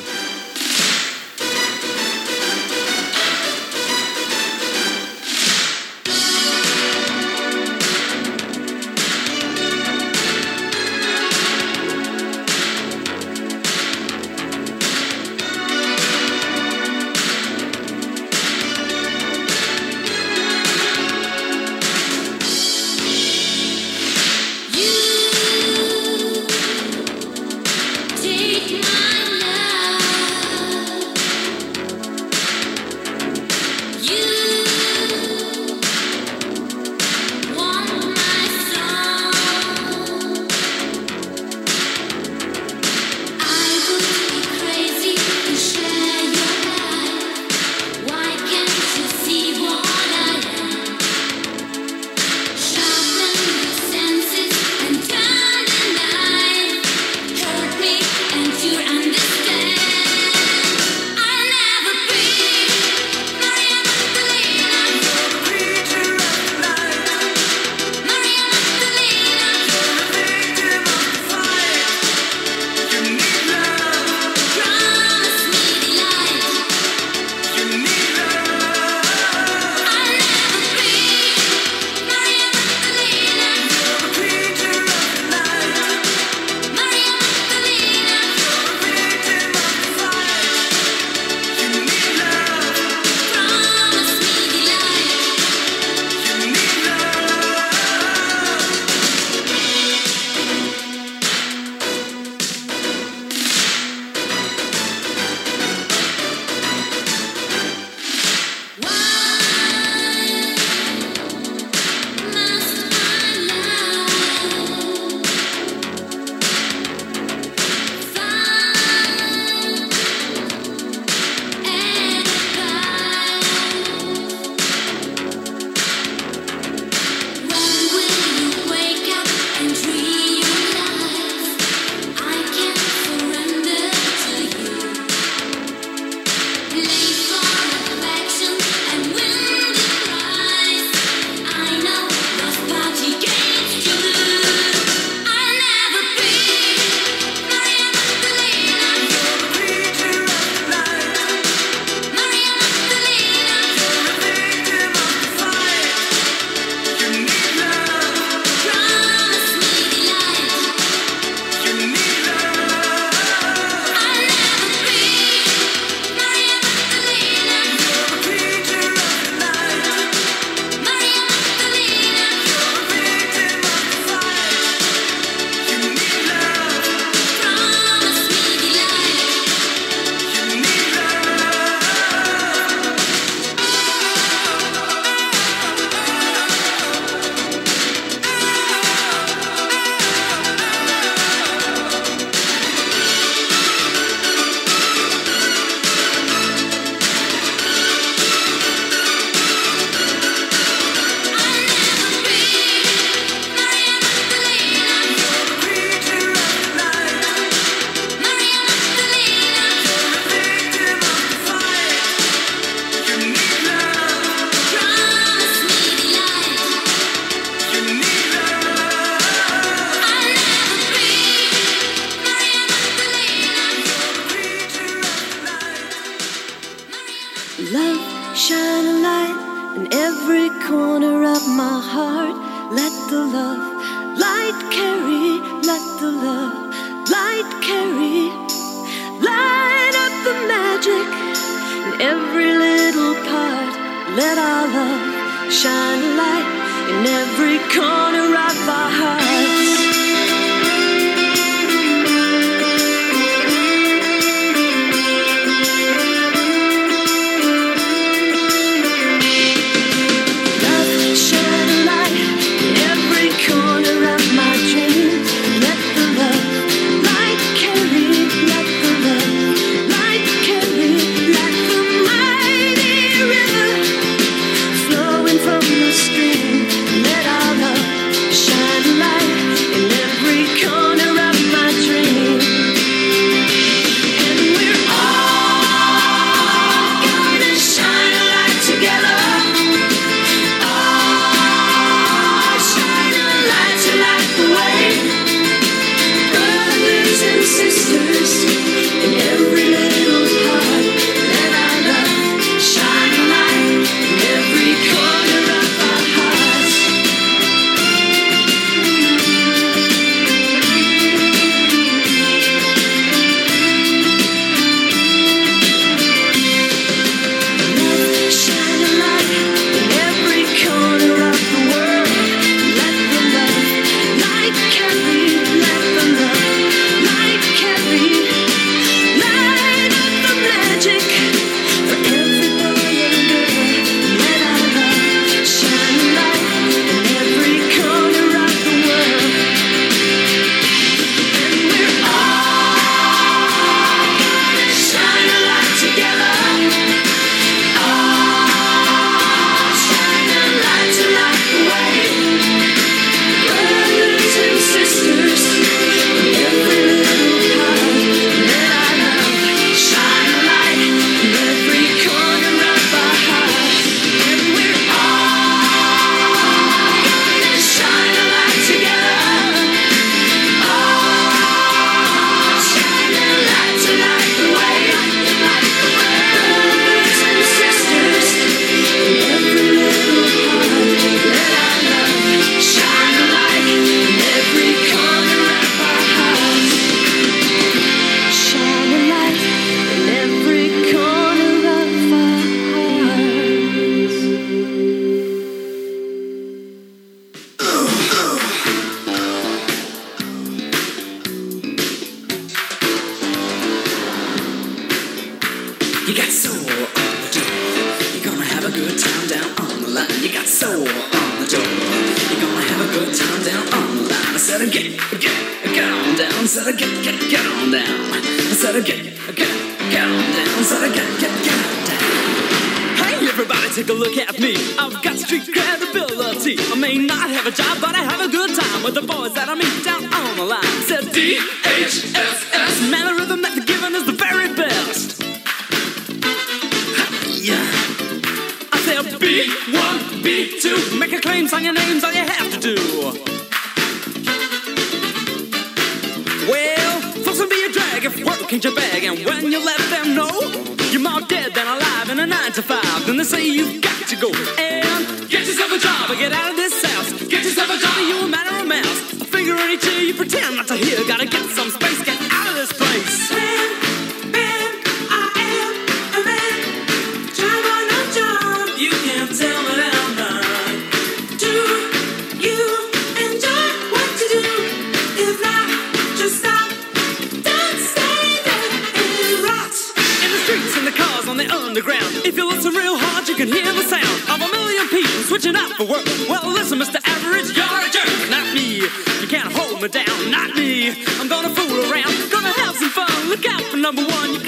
of a million people switching up for work. Well, listen, Mr. Average, you're a jerk. Not me. You can't hold me down. Not me. I'm gonna fool around. Gonna have some fun. Look out for number one.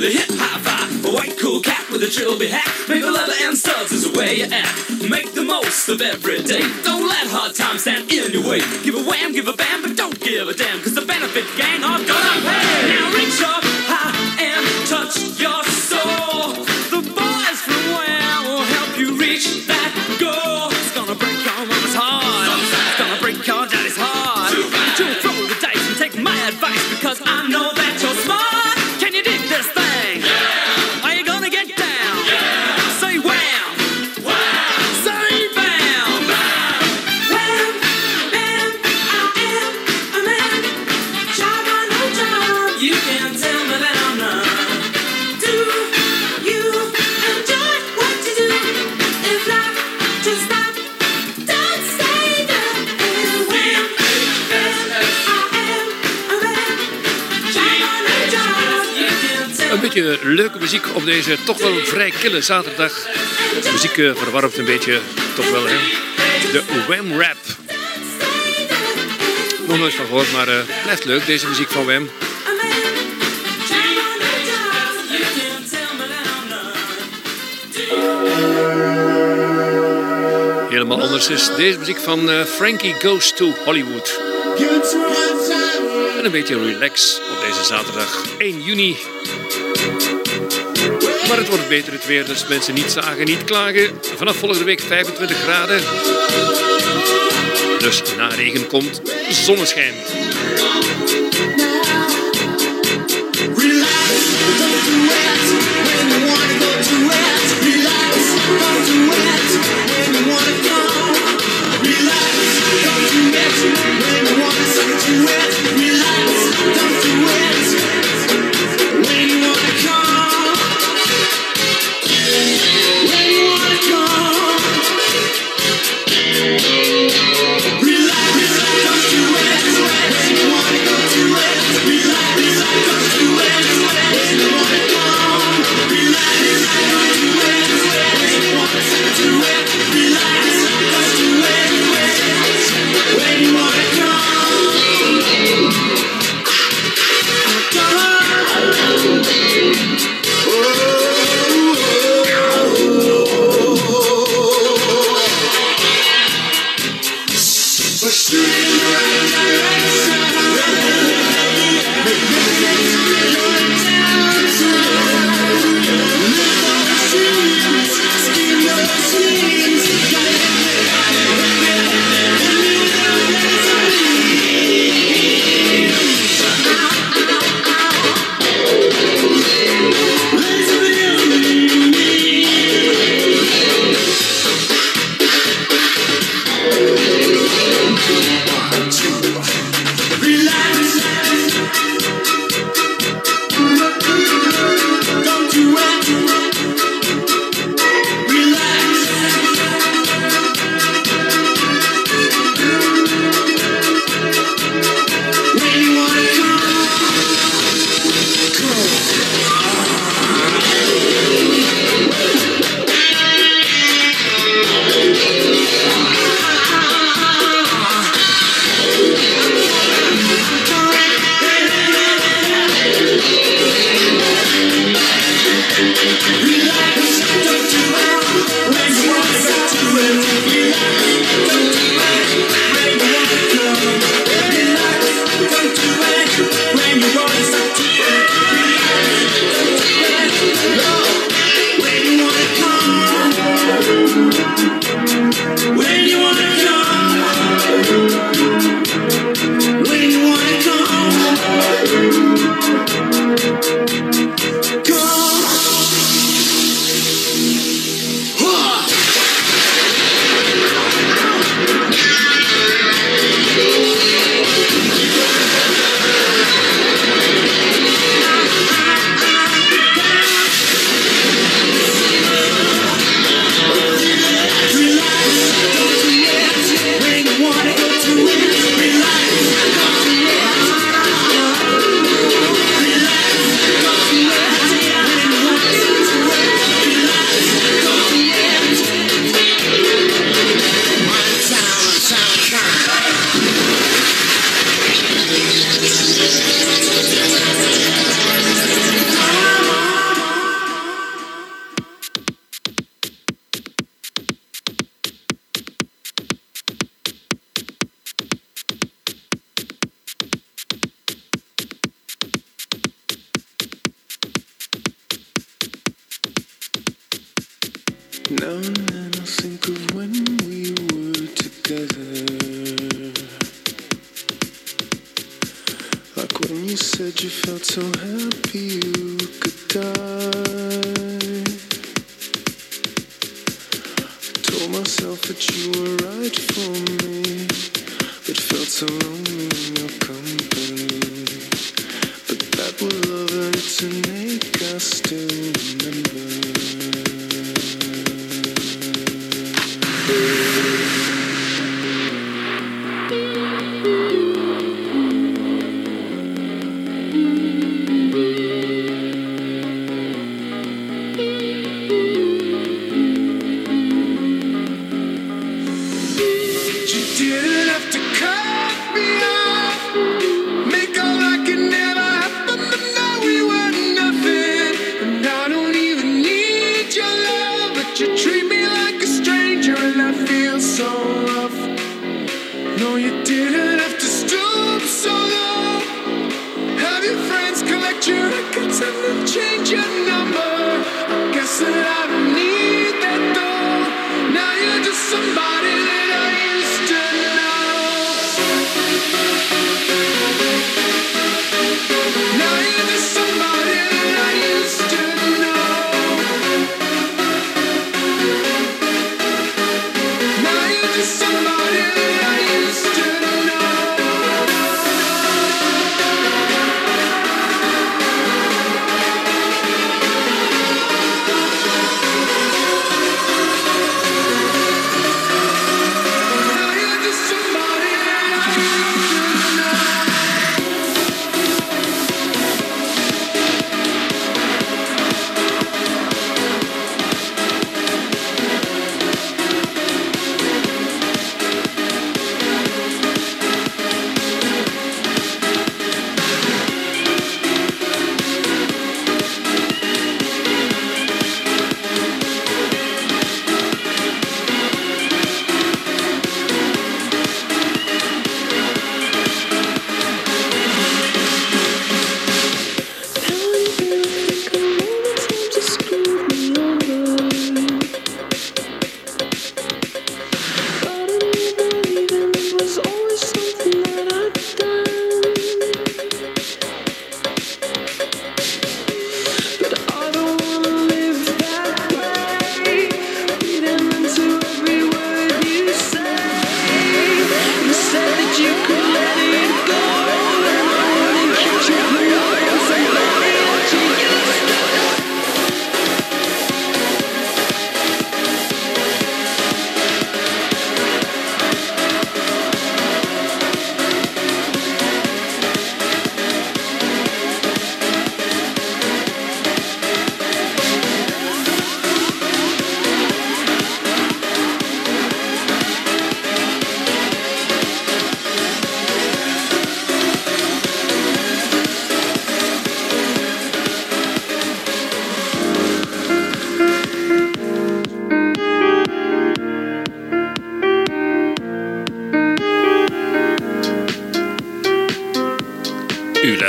With a hip high five, a white cool cat with a trilby hat, maybe leather and studs is the way you act. Make the most of every day. Don't let hard times stand in your way. Give a wham, give a bam, but don't give a damn, cause the benefit gang are gonna pay. Now reach up leuke muziek op deze toch wel vrij kille zaterdag. Muziek eh, verwarmt een beetje, toch wel hè. De Wham Rap. Nog nooit van gehoord, maar eh, blijft leuk deze muziek van Wham. Helemaal anders is deze muziek van eh, Frankie Goes to Hollywood. En een beetje relax op deze zaterdag 1 juni. Maar het wordt beter het weer, dus mensen niet zagen, niet klagen. Vanaf volgende week 25 graden. Dus na regen komt zonneschijn.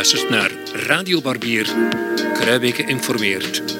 Luistert naar Radio Barbier. Kruibeke informeert.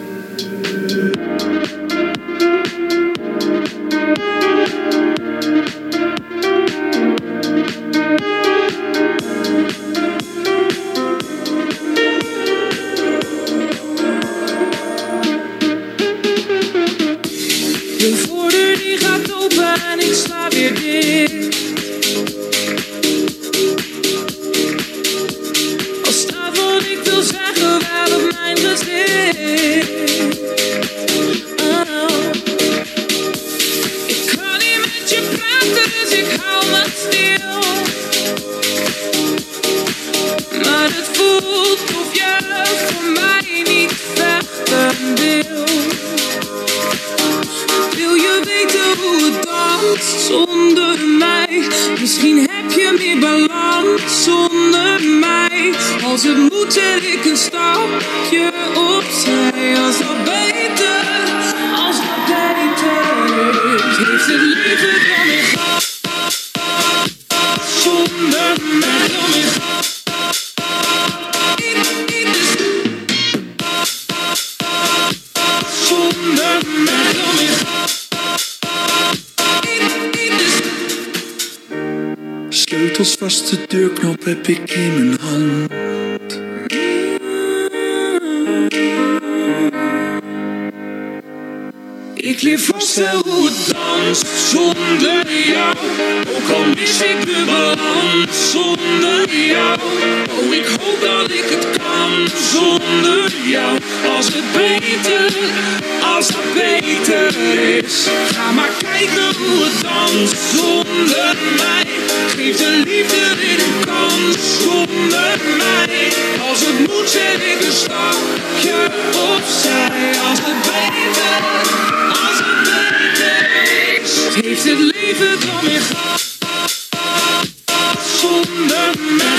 Ik de balans zonder jou. Oh, ik hoop dat ik het kan zonder jou. Als het beter, als het beter is. Ga maar kijken hoe het danst zonder mij. Geef de liefde weer een kans zonder mij. Als het moet zet ik een stapje opzij. Als het beter, als het beter is. Heeft het leven dan weer zonder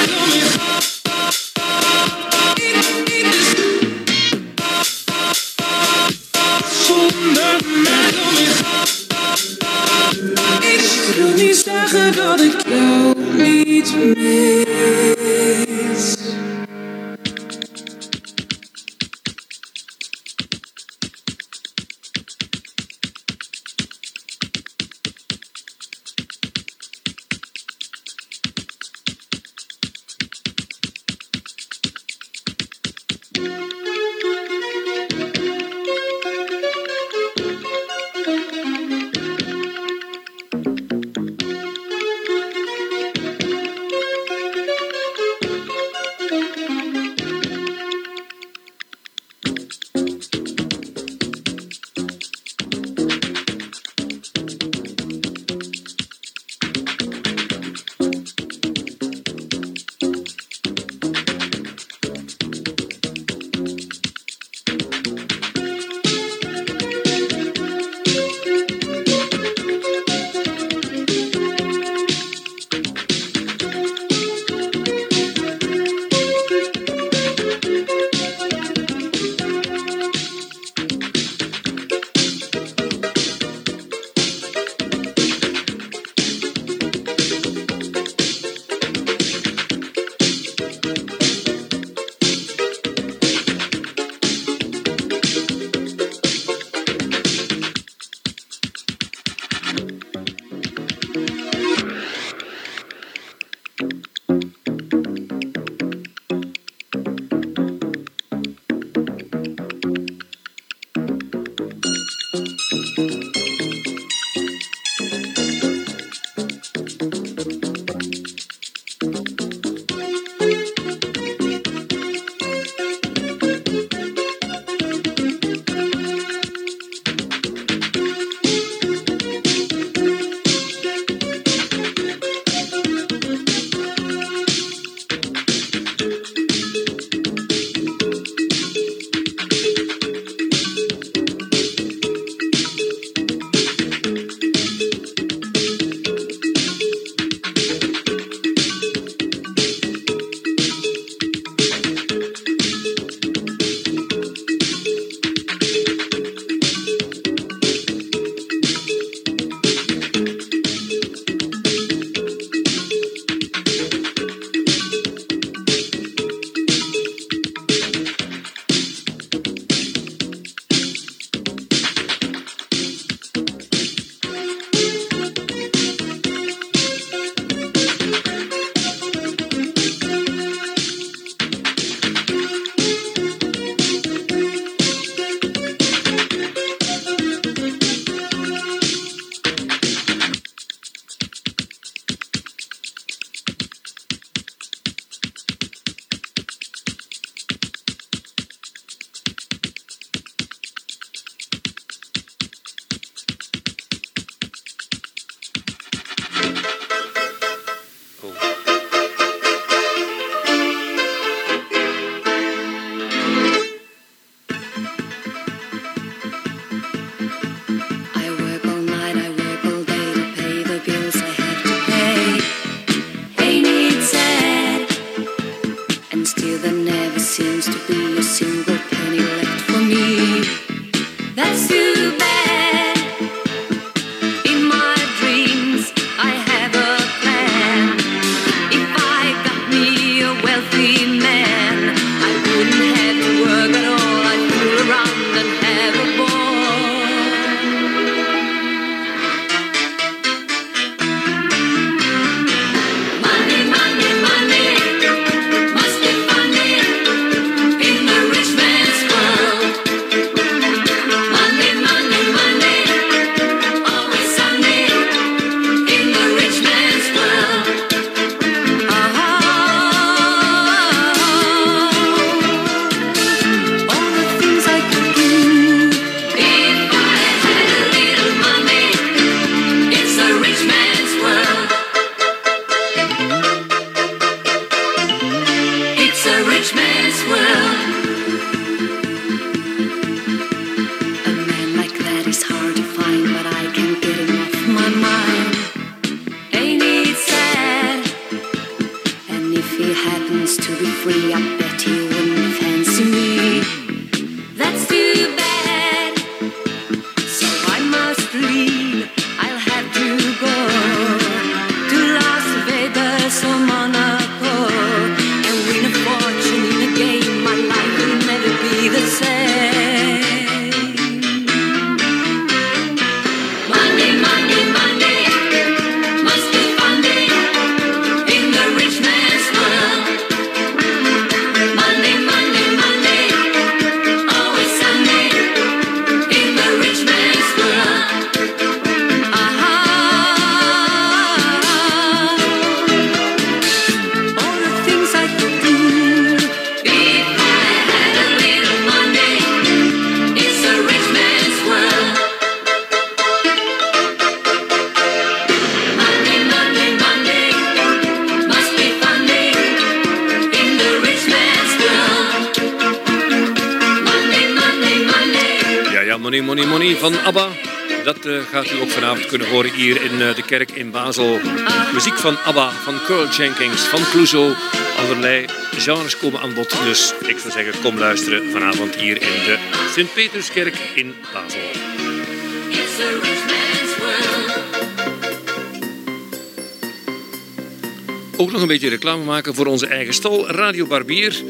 kunnen horen hier in eh, de kerk in Basel. Muziek van ABBA, van Carl Jenkins, van Clouseau. Allerlei genres komen aan bod. Dus ik zou zeggen, kom luisteren vanavond hier in de Sint-Peterskerk in Basel. Ook nog een beetje reclame maken voor onze eigen stal, Radio Barbier.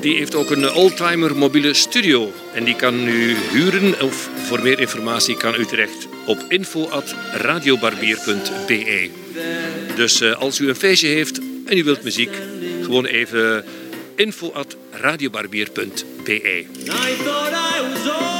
Die heeft ook een oldtimer mobiele studio. En die kan u huren. Of voor meer informatie kan u terecht op info.radiobarbier.be. Dus eh, als u een feestje heeft en u wilt muziek, gewoon even info.radiobarbier.be.